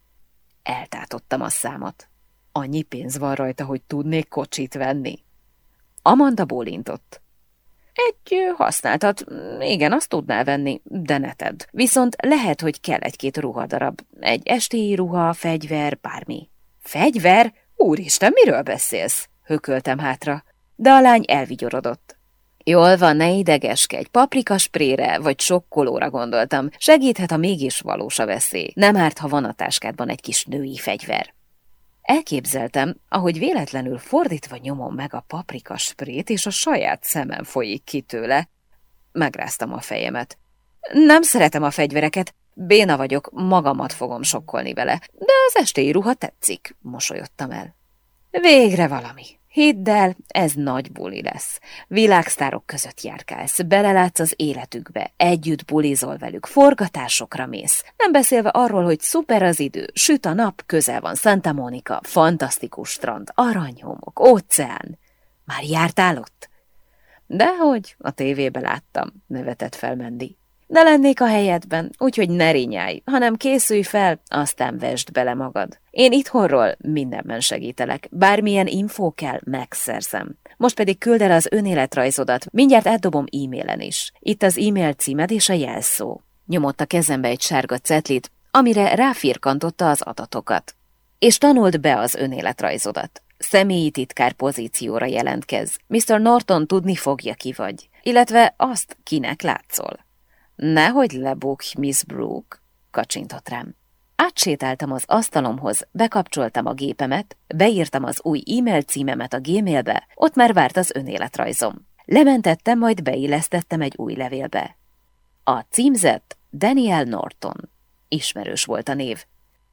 Eltátottam a számot. Annyi pénz van rajta, hogy tudnék kocsit venni. Amanda bólintott. Egy használtat, igen, azt tudnál venni, de ne tedd. Viszont lehet, hogy kell egy-két ruhadarab. Egy estéi ruha, fegyver, bármi. Fegyver? Úristen, miről beszélsz? Hököltem hátra, de a lány elvigyorodott. Jól van, ne idegeskedj, paprika sprére vagy sokkolóra gondoltam. Segíthet, ha mégis valós a veszély. Nem árt, ha van a táskádban egy kis női fegyver. Elképzeltem, ahogy véletlenül fordítva nyomom meg a paprika sprét, és a saját szemem folyik ki tőle. Megráztam a fejemet. Nem szeretem a fegyvereket, béna vagyok, magamat fogom sokkolni vele, de az estéi ruha tetszik, mosolyodtam el. Végre valami. Hidd el, ez nagy buli lesz. Világsztárok között járkálsz, belelátsz az életükbe, együtt bulizol velük, forgatásokra mész. Nem beszélve arról, hogy szuper az idő, süt a nap, közel van Santa Monica, fantasztikus strand, aranyhomok, óceán. Már jártál ott? Dehogy, a tévébe láttam, nevetett fel Mendi. Ne lennék a helyedben, úgyhogy ne rinyálj, hanem készülj fel, aztán vesd bele magad. Én itthonról mindenben segítelek, bármilyen infó kell, megszerzem. Most pedig küld el az önéletrajzodat, mindjárt átdobom e-mailen is. Itt az e-mail címed és a jelszó. Nyomott a kezembe egy sárga cetlit, amire ráfirkantotta az adatokat. És tanuld be az önéletrajzodat. személyi titkár pozícióra jelentkez. Mr. Norton tudni fogja ki vagy, illetve azt, kinek látszol. Nehogy lebukj, Miss Brooke, kacsintott rám. Átsétáltam az asztalomhoz, bekapcsoltam a gépemet, beírtam az új e-mail címemet a gmailbe, ott már várt az önéletrajzom. Lementettem, majd beillesztettem egy új levélbe. A címzett Daniel Norton. Ismerős volt a név.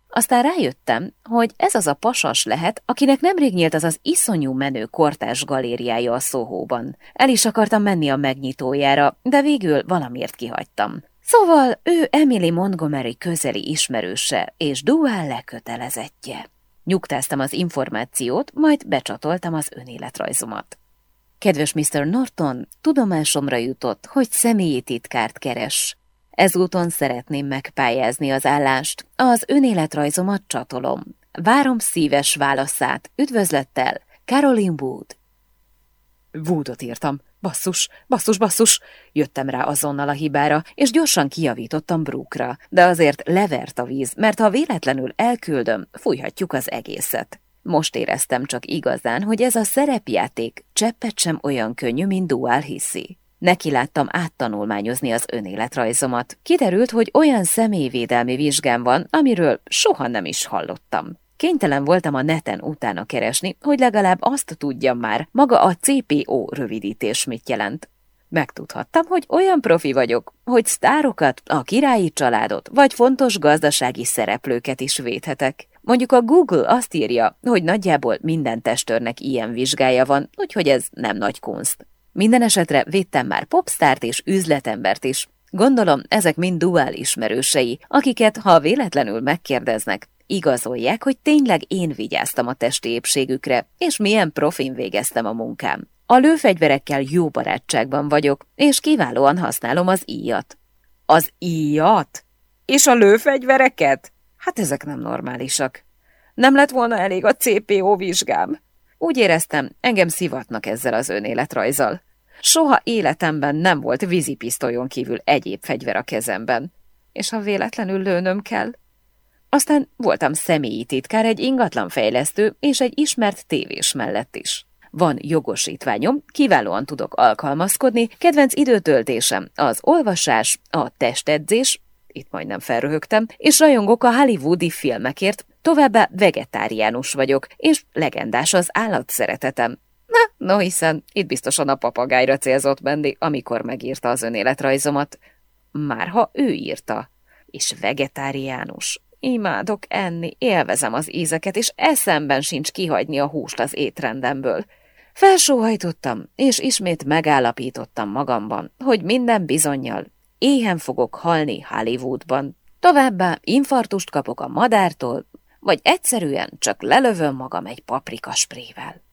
Aztán rájöttem, hogy ez az a pasas lehet, akinek nemrég nyílt az az iszonyú menő kortás galériája a Szóhóban. El is akartam menni a megnyitójára, de végül valamiért kihagytam. Szóval ő Emily Montgomery közeli ismerőse és duál lekötelezettje. Nyugtáztam az információt, majd becsatoltam az önéletrajzomat. Kedves Mr. Norton, tudomásomra jutott, hogy személyi titkárt keres. Ezúton szeretném megpályázni az állást. Az önéletrajzomat csatolom. Várom szíves válaszát. Üdvözlettel, Caroline Wood. Woodot írtam. Basszus, basszus, basszus! Jöttem rá azonnal a hibára, és gyorsan kijavítottam Brooke-ra, de azért levert a víz, mert ha véletlenül elküldöm, fújhatjuk az egészet. Most éreztem csak igazán, hogy ez a szerepjáték cseppet sem olyan könnyű, mint Dual hiszi. Neki láttam áttanulmányozni az önéletrajzomat. Kiderült, hogy olyan személyvédelmi vizsgám van, amiről soha nem is hallottam. Kénytelen voltam a neten utána keresni, hogy legalább azt tudjam már, maga a CPO rövidítés mit jelent. Megtudhattam, hogy olyan profi vagyok, hogy sztárokat, a királyi családot vagy fontos gazdasági szereplőket is védhetek. Mondjuk a Google azt írja, hogy nagyjából minden testőrnek ilyen vizsgája van, úgyhogy ez nem nagy kunst. Minden esetre védtem már popstárt és üzletembert is. Gondolom, ezek mind duál ismerősei, akiket, ha véletlenül megkérdeznek, igazolják, hogy tényleg én vigyáztam a testi épségükre, és milyen profin végeztem a munkám. A lőfegyverekkel jó barátságban vagyok, és kiválóan használom az íjat. Az íjat? És a lőfegyvereket? Hát ezek nem normálisak. Nem lett volna elég a CPO vizsgám. Úgy éreztem, engem szivatnak ezzel az önéletrajzal. Soha életemben nem volt vízipisztolyon kívül egyéb fegyver a kezemben. És ha véletlenül lőnöm kell, aztán voltam személyi titkár egy ingatlanfejlesztő és egy ismert tévés mellett is. Van jogosítványom, kiválóan tudok alkalmazkodni, kedvenc időtöltésem az olvasás, a testedzés, itt majdnem felröhögtem, és rajongok a hollywoodi filmekért, továbbá vegetáriánus vagyok, és legendás az állatszeretetem. No hiszen itt biztosan a papagájra célzott Bendi, amikor megírta az önéletrajzomat. Márha ő írta. És vegetáriánus. Imádok enni, élvezem az ízeket, és eszemben sincs kihagyni a húst az étrendemből. Felsóhajtottam, és ismét megállapítottam magamban, hogy minden bizonyal éhen fogok halni Hollywoodban. Továbbá infartust kapok a madártól, vagy egyszerűen csak lelövöm magam egy paprikasprével.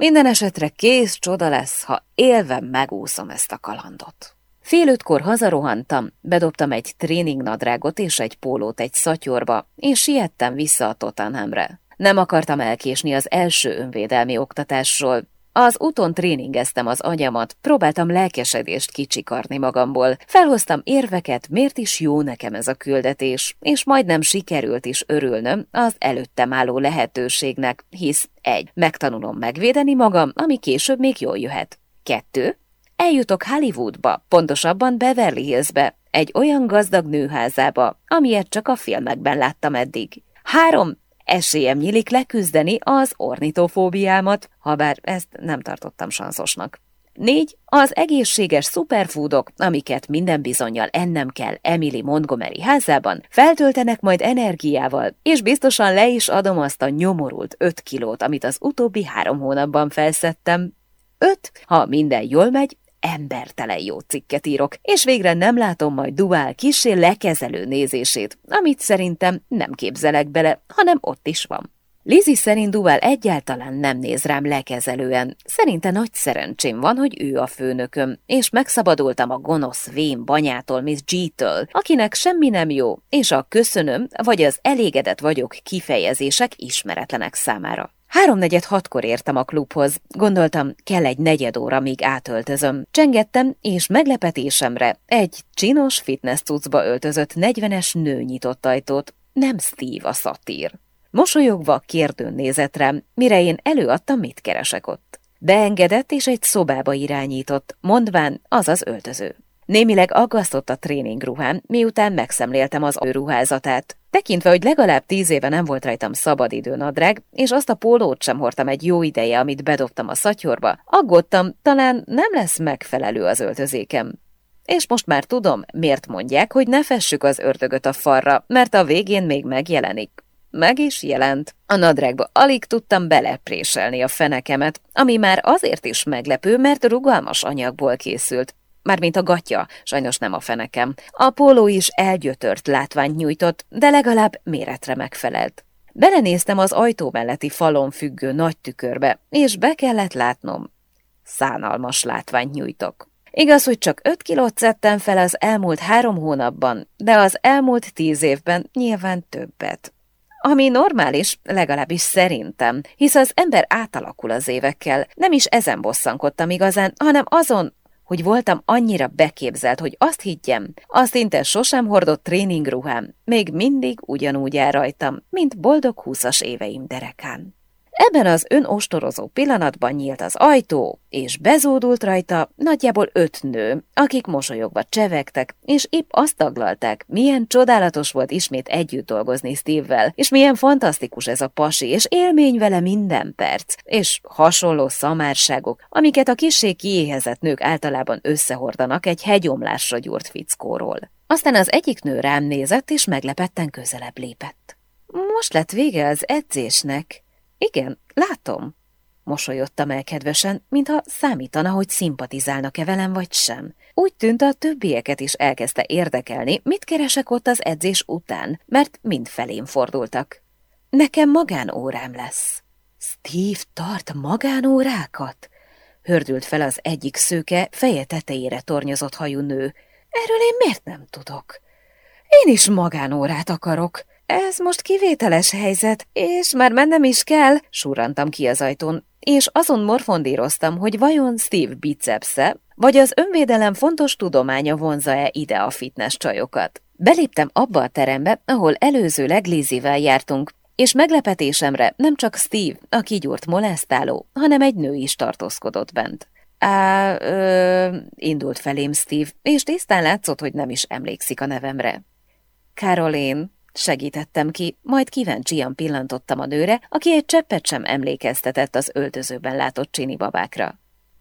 Minden esetre kész csoda lesz, ha élve megúszom ezt a kalandot. Fél ötkor hazarohantam, bedobtam egy tréningnadrágot és egy pólót egy szatyorba, és siettem vissza a Tottenhamre. Nem akartam elkésni az első önvédelmi oktatásról. Az úton tréningeztem az agyamat, próbáltam lelkesedést kicsikarni magamból, felhoztam érveket, miért is jó nekem ez a küldetés, és majdnem sikerült is örülnöm az előttem álló lehetőségnek, hisz egy, megtanulom megvédeni magam, ami később még jól jöhet. Kettő, Eljutok Hollywoodba, pontosabban Beverly Hillsbe, egy olyan gazdag nőházába, amilyet csak a filmekben láttam eddig. Három, esélyem nyílik leküzdeni az ornitofóbiámat, habár ezt nem tartottam sanszosnak. Négy, az egészséges szuperfoodok, amiket minden bizonyal ennem kell Emily Montgomery házában, feltöltenek majd energiával, és biztosan le is adom azt a nyomorult öt kilót, amit az utóbbi három hónapban felszettem. Öt, ha minden jól megy, embertelen jó cikket írok, és végre nem látom majd Duál kisé lekezelő nézését, amit szerintem nem képzelek bele, hanem ott is van. Lizi szerint Duval egyáltalán nem néz rám lekezelően. Szerinte nagy szerencsém van, hogy ő a főnököm, és megszabadultam a gonosz vén banyától Miss G-től, akinek semmi nem jó, és a köszönöm vagy az elégedett vagyok kifejezések ismeretlenek számára. Háromnegyed hatkor értem a klubhoz. Gondoltam, kell egy negyed óra, míg átöltözöm. Csengettem, és meglepetésemre egy csinos fitness cuccba öltözött negyvenes nő nyitott ajtót. Nem Steve a szatír. Mosolyogva kérdőn nézett rám, mire én előadtam, mit keresek ott. Beengedett és egy szobába irányított, mondván az az öltöző. Némileg aggasztott a tréningruhám, miután megszemléltem az ő ruházatát. Tekintve, hogy legalább tíz éve nem volt rajtam szabadidő nadrág, és azt a pólót sem hordtam egy jó ideje, amit bedobtam a szatyorba, aggódtam, talán nem lesz megfelelő az öltözékem. És most már tudom, miért mondják, hogy ne fessük az ördögöt a farra, mert a végén még megjelenik. Meg is jelent. A nadrágba alig tudtam belepréselni a fenekemet, ami már azért is meglepő, mert rugalmas anyagból készült, mármint a gatya, sajnos nem a fenekem. A póló is elgyötört látványt nyújtott, de legalább méretre megfelelt. Belenéztem az ajtó melletti falon függő nagy tükörbe, és be kellett látnom. Szánalmas látványt nyújtok. Igaz, hogy csak öt kilót szedtem fel az elmúlt három hónapban, de az elmúlt tíz évben nyilván többet. Ami normális, legalábbis szerintem, hisz az ember átalakul az évekkel. Nem is ezen bosszankodtam igazán, hanem azon, hogy voltam annyira beképzelt, hogy azt higgyem, a szinte sosem hordott tréningruhám még mindig ugyanúgy áll rajtam, mint boldog húszas éveim derekán. Ebben az önostorozó pillanatban nyílt az ajtó, és bezódult rajta nagyjából öt nő, akik mosolyogva csevegtek, és épp azt taglalták, milyen csodálatos volt ismét együtt dolgozni Steve-vel, és milyen fantasztikus ez a pasi, és élmény vele minden perc, és hasonló szamárságok, amiket a kissé kiéhezett nők általában összehordanak egy hegyomlásra gyúrt fickóról. Aztán az egyik nő rám nézett, és meglepetten közelebb lépett. Most lett vége az edzésnek, igen, látom. Mosolyodtam el kedvesen, mintha számítana, hogy szimpatizálnak-e velem vagy sem. Úgy tűnt, a többieket is elkezdte érdekelni, mit keresek ott az edzés után, mert mind felém fordultak. Nekem magánórám lesz. Steve tart magánórákat? Hördült fel az egyik szőke, feje tetejére tornyozott hajú nő. Erről én miért nem tudok? Én is magánórát akarok. Ez most kivételes helyzet, és már mennem is kell, surrantam ki az ajtón, és azon morfondíroztam, hogy vajon Steve bicepsze, vagy az önvédelem fontos tudománya vonza-e ide a fitness csajokat. Beléptem abba a terembe, ahol előzőleg Lizivel jártunk, és meglepetésemre nem csak Steve, a kigyúrt molesztáló, hanem egy nő is tartózkodott bent. Á, ö, indult felém Steve, és tisztán látszott, hogy nem is emlékszik a nevemre. Caroline, Segítettem ki, majd kíváncsian pillantottam a nőre, aki egy cseppet sem emlékeztetett az öltözőben látott csini babákra.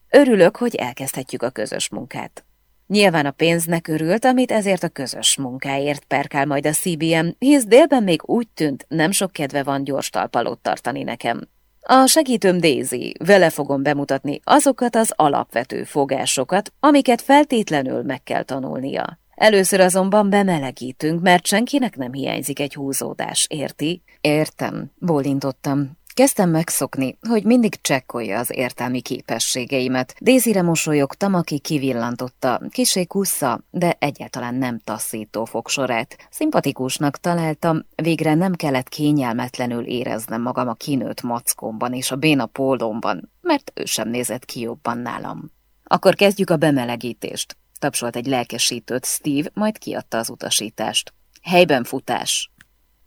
Örülök, hogy elkezdhetjük a közös munkát. Nyilván a pénznek örült, amit ezért a közös munkáért perkál majd a CBM, hisz délben még úgy tűnt, nem sok kedve van gyors talpalót tartani nekem. A segítőm Daisy, vele fogom bemutatni azokat az alapvető fogásokat, amiket feltétlenül meg kell tanulnia. Először azonban bemelegítünk, mert senkinek nem hiányzik egy húzódás, érti? Értem, bólintottam. Kezdtem megszokni, hogy mindig csekkolja az értelmi képességeimet. Dézire mosolyogtam, aki kivillantotta, kisé kussza, de egyáltalán nem taszító fogsorát. Szimpatikusnak találtam, végre nem kellett kényelmetlenül éreznem magam a kinőtt mackómban és a béna pólómban, mert ő sem nézett ki jobban nálam. Akkor kezdjük a bemelegítést tapsolt egy lelkesítőt Steve, majd kiadta az utasítást. Helyben futás.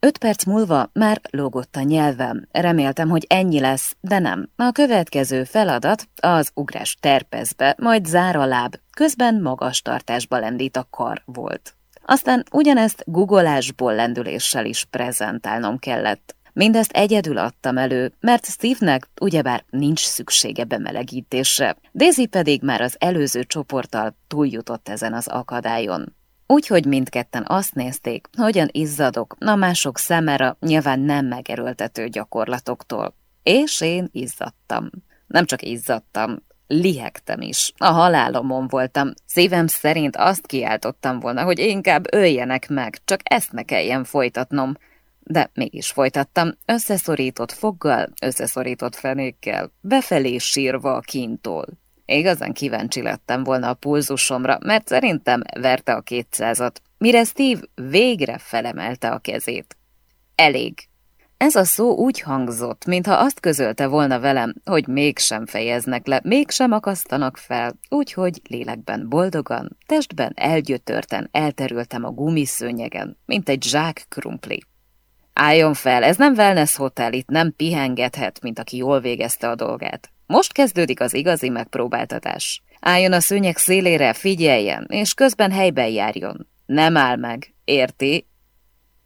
Öt perc múlva már lógott a nyelvem. Reméltem, hogy ennyi lesz, de nem. A következő feladat az ugrás terpezbe, majd zár a láb, közben magas tartásba lendít a kar volt. Aztán ugyanezt guggolásból lendüléssel is prezentálnom kellett. Mindezt egyedül adtam elő, mert Steve-nek ugyebár nincs szüksége bemelegítésre, Daisy pedig már az előző csoporttal túljutott ezen az akadályon. Úgyhogy mindketten azt nézték, hogyan izzadok a mások szemére nyilván nem megerőltető gyakorlatoktól. És én izzadtam. Nem csak izzadtam, lihegtem is. A halálomon voltam. Szívem szerint azt kiáltottam volna, hogy inkább öljenek meg, csak ezt ne kelljen folytatnom. De mégis folytattam, összeszorított foggal, összeszorított fenékkel, befelé sírva a kintól. Igazán kíváncsi lettem volna a pulzusomra, mert szerintem verte a kétszázat, mire Steve végre felemelte a kezét. Elég. Ez a szó úgy hangzott, mintha azt közölte volna velem, hogy mégsem fejeznek le, mégsem akasztanak fel, úgyhogy lélekben boldogan, testben elgyötörten elterültem a gumiszőnyegen, mint egy zsák krumpli. Álljon fel, ez nem wellness hotel, itt nem pihengethet, mint aki jól végezte a dolgát. Most kezdődik az igazi megpróbáltatás. Álljon a szőnyek szélére, figyeljen, és közben helyben járjon. Nem áll meg, érti?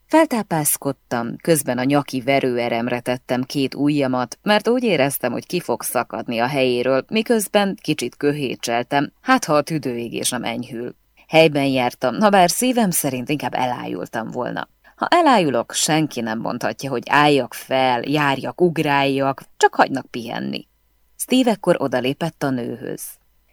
Feltápászkodtam, közben a nyaki verőeremre tettem két ujjamat, mert úgy éreztem, hogy ki fog szakadni a helyéről, miközben kicsit köhécseltem, hát ha a tüdőégés nem enyhül. Helyben jártam, ha bár szívem szerint inkább elájultam volna. Ha elájulok, senki nem mondhatja, hogy álljak fel, járjak, ugráljak, csak hagynak pihenni. Steve ekkor odalépett a nőhöz.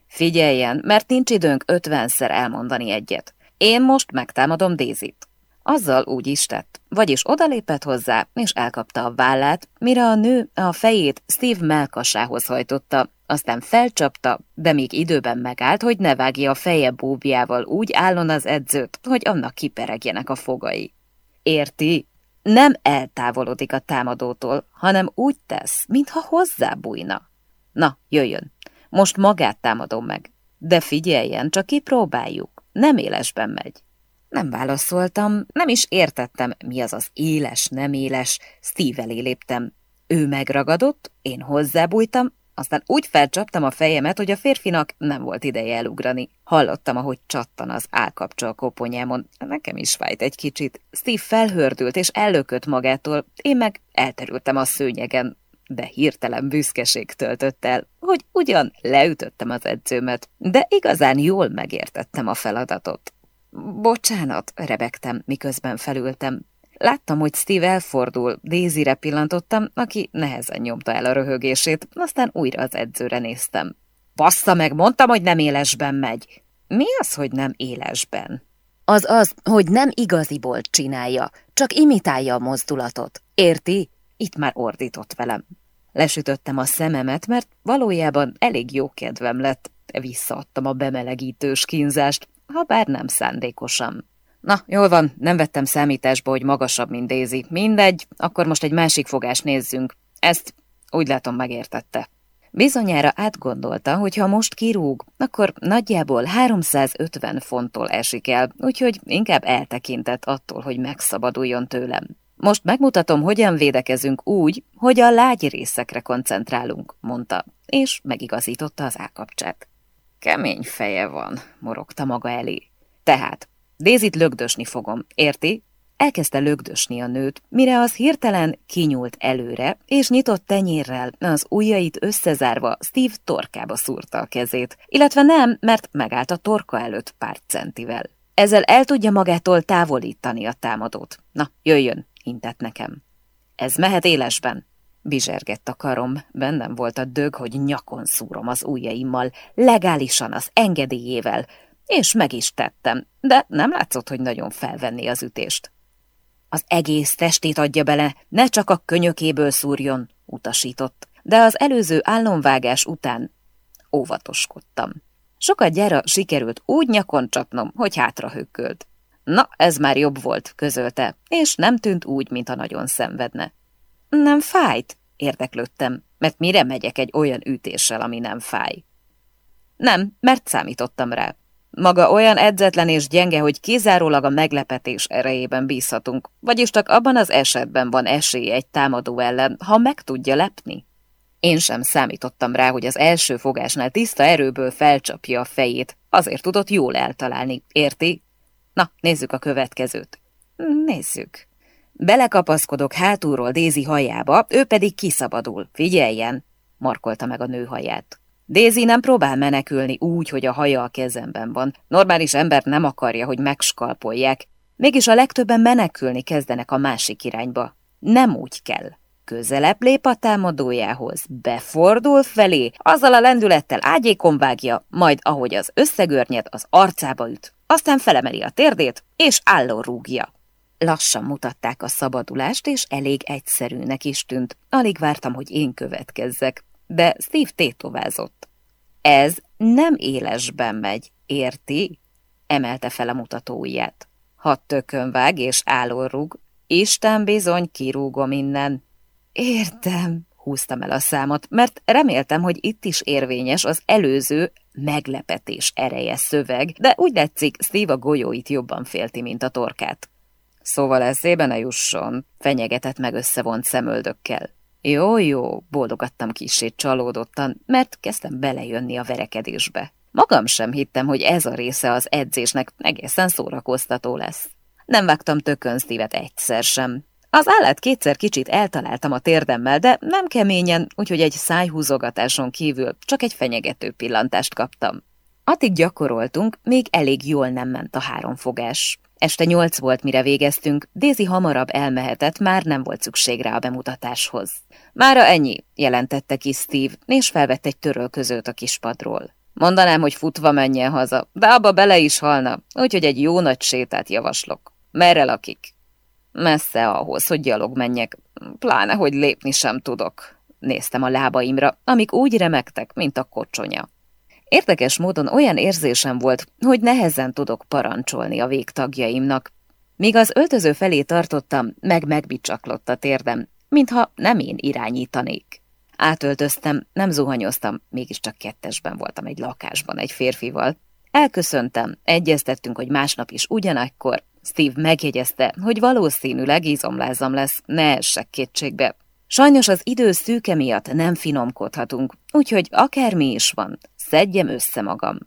Figyeljen, mert nincs időnk ötvenszer elmondani egyet. Én most megtámadom Dézit. Azzal úgy is tett, vagyis odalépett hozzá, és elkapta a vállát, mire a nő a fejét Steve melkasához hajtotta, aztán felcsapta, de még időben megállt, hogy ne vágja a feje búbjával úgy állon az edzőt, hogy annak kiperegjenek a fogai. Érti? Nem eltávolodik a támadótól, hanem úgy tesz, mintha hozzábújna. Na, jöjjön, most magát támadom meg. De figyeljen, csak kipróbáljuk, nem élesben megy. Nem válaszoltam, nem is értettem, mi az az éles, nem éles. Steve léptem. Ő megragadott, én hozzábújtam, aztán úgy felcsaptam a fejemet, hogy a férfinak nem volt ideje elugrani. Hallottam, ahogy csattan az állkapcsa a koponyámon. Nekem is fájt egy kicsit. Steve felhördült és ellökött magától, én meg elterültem a szőnyegen, de hirtelen büszkeség töltött el, hogy ugyan leütöttem az edzőmet, de igazán jól megértettem a feladatot. Bocsánat, rebegtem, miközben felültem. Láttam, hogy Steve elfordul, Daisy-re pillantottam, aki nehezen nyomta el a röhögését, aztán újra az edzőre néztem. Bassza meg, mondtam, hogy nem élesben megy. Mi az, hogy nem élesben? Az az, hogy nem igaziból csinálja, csak imitálja a mozdulatot. Érti? Itt már ordított velem. Lesütöttem a szememet, mert valójában elég jó kedvem lett. Visszaadtam a bemelegítős kínzást, ha bár nem szándékosan. Na, jól van, nem vettem számításba, hogy magasabb, mint Daisy. Mindegy, akkor most egy másik fogást nézzünk. Ezt úgy látom megértette. Bizonyára átgondolta, hogy ha most kirúg, akkor nagyjából 350 fonttól esik el, úgyhogy inkább eltekintett attól, hogy megszabaduljon tőlem. Most megmutatom, hogyan védekezünk úgy, hogy a lágy részekre koncentrálunk, mondta, és megigazította az állkapcsát. Kemény feje van, morogta maga elé. Tehát, Dézit lögdösni fogom, érti? Elkezdte lögdösni a nőt, mire az hirtelen kinyúlt előre, és nyitott tenyérrel, az ujjait összezárva Steve torkába szúrta a kezét, illetve nem, mert megállt a torka előtt pár centivel. Ezzel el tudja magától távolítani a támadót. Na, jöjjön, intett nekem. Ez mehet élesben. Bizsergett a karom, bennem volt a dög, hogy nyakon szúrom az ujjaimmal, legálisan az engedélyével, és meg is tettem, de nem látszott, hogy nagyon felvenni az ütést. Az egész testét adja bele, ne csak a könyökéből szúrjon, utasított, de az előző állomvágás után óvatoskodtam. Sokat gyára sikerült úgy nyakon csapnom, hogy hátra hökkölt. Na, ez már jobb volt, közölte, és nem tűnt úgy, mintha nagyon szenvedne. Nem fájt? érdeklődtem, mert mire megyek egy olyan ütéssel, ami nem fáj. Nem, mert számítottam rá. Maga olyan edzetlen és gyenge, hogy kizárólag a meglepetés erejében bízhatunk, vagyis csak abban az esetben van esély egy támadó ellen, ha meg tudja lepni. Én sem számítottam rá, hogy az első fogásnál tiszta erőből felcsapja a fejét, azért tudott jól eltalálni, érti? Na, nézzük a következőt. Nézzük. Belekapaszkodok hátulról Dézi hajába, ő pedig kiszabadul. Figyeljen! Markolta meg a nő haját. Dézi nem próbál menekülni úgy, hogy a haja a kezemben van. Normális ember nem akarja, hogy megskalpolják. Mégis a legtöbben menekülni kezdenek a másik irányba. Nem úgy kell. Közelebb lép a támadójához, befordul felé, azzal a lendülettel ágyékon vágja, majd ahogy az összegörnyed az arcába üt, aztán felemeli a térdét, és álló rúgja. Lassan mutatták a szabadulást, és elég egyszerűnek is tűnt. Alig vártam, hogy én következzek, de Steve tétovázott. Ez nem élesben megy, érti? Emelte fel a mutató ujját. Ha tökön vág és álló rúg, Isten bizony kirúgom innen. Értem, húztam el a számot, mert reméltem, hogy itt is érvényes az előző meglepetés ereje szöveg, de úgy látszik, Steve a golyóit jobban félti, mint a torkát. Szóval eszébe ne jusson, fenyegetett meg összevont szemöldökkel. Jó, jó, bólogattam kissét csalódottan, mert kezdtem belejönni a verekedésbe. Magam sem hittem, hogy ez a része az edzésnek egészen szórakoztató lesz. Nem vágtam tökön szívet egyszer sem. Az állat kétszer kicsit eltaláltam a térdemmel, de nem keményen, úgyhogy egy szájhúzogatáson kívül csak egy fenyegető pillantást kaptam. Addig gyakoroltunk, még elég jól nem ment a háromfogás. Este nyolc volt, mire végeztünk, Dézi hamarabb elmehetett, már nem volt szükség rá a bemutatáshoz. Mára ennyi, jelentette ki Steve, és felvett egy törölközőt a kispadról. Mondanám, hogy futva menjen haza, de abba bele is halna, úgyhogy egy jó nagy sétát javaslok. Merre lakik? Messze ahhoz, hogy gyalog menjek, pláne, hogy lépni sem tudok. Néztem a lábaimra, amik úgy remektek, mint a kocsonya. Érdekes módon olyan érzésem volt, hogy nehezen tudok parancsolni a végtagjaimnak. Míg az öltöző felé tartottam, meg megbicsaklott a térdem, mintha nem én irányítanék. Átöltöztem, nem zuhanyoztam, mégiscsak kettesben voltam egy lakásban egy férfival. Elköszöntem, egyeztettünk, hogy másnap is ugyanakkor. Steve megjegyezte, hogy valószínűleg izomlázam lesz, ne essek kétségbe. Sajnos az idő szűke miatt nem finomkodhatunk, úgyhogy akármi is van, szedjem össze magam.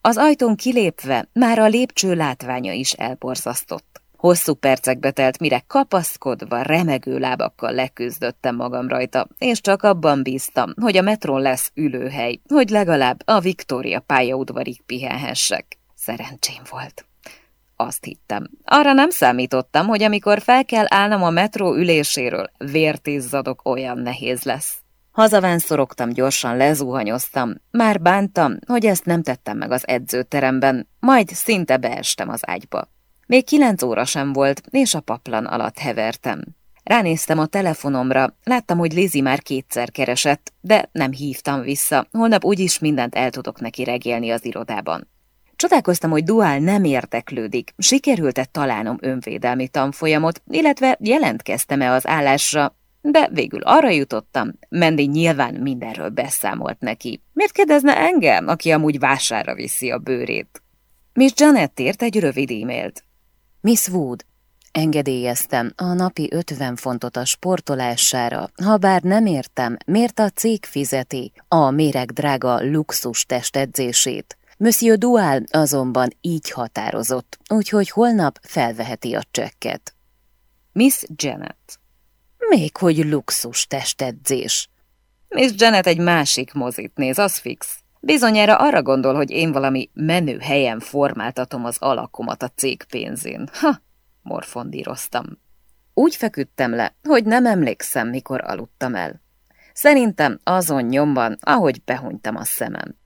Az ajtón kilépve már a lépcső látványa is elborzasztott. Hosszú percekbe telt, mire kapaszkodva, remegő lábakkal leküzdöttem magam rajta, és csak abban bíztam, hogy a metron lesz ülőhely, hogy legalább a Viktória pályaudvarig pihenhessek. Szerencsém volt. Azt hittem. Arra nem számítottam, hogy amikor fel kell állnom a metró üléséről, vértizzadok olyan nehéz lesz. Hazaván szorogtam, gyorsan lezuhanyoztam. Már bántam, hogy ezt nem tettem meg az edzőteremben, majd szinte beestem az ágyba. Még kilenc óra sem volt, és a paplan alatt hevertem. Ránéztem a telefonomra, láttam, hogy Lizi már kétszer keresett, de nem hívtam vissza, holnap úgyis mindent el tudok neki regélni az irodában. Csodálkoztam, hogy Duál nem érdeklődik, sikerült-e találnom önvédelmi tanfolyamot, illetve jelentkeztem-e az állásra, de végül arra jutottam, Mendi nyilván mindenről beszámolt neki. Miért kérdezne engem, aki amúgy vására viszi a bőrét? Miss Janet írt egy rövid e-mailt. Miss Wood, engedélyeztem a napi 50 fontot a sportolására, ha bár nem értem, miért a cég fizeti a méreg drága luxus testedzését. Monsieur Dual azonban így határozott, úgyhogy holnap felveheti a csekket. Miss Janet. Még hogy luxus testedzés. Miss Janet egy másik mozit néz, az fix. Bizonyára arra gondol, hogy én valami menő helyen formáltatom az alakomat a cég pénzén. Ha, morfondíroztam. Úgy feküdtem le, hogy nem emlékszem, mikor aludtam el. Szerintem azon nyomban, ahogy behunytam a szemem.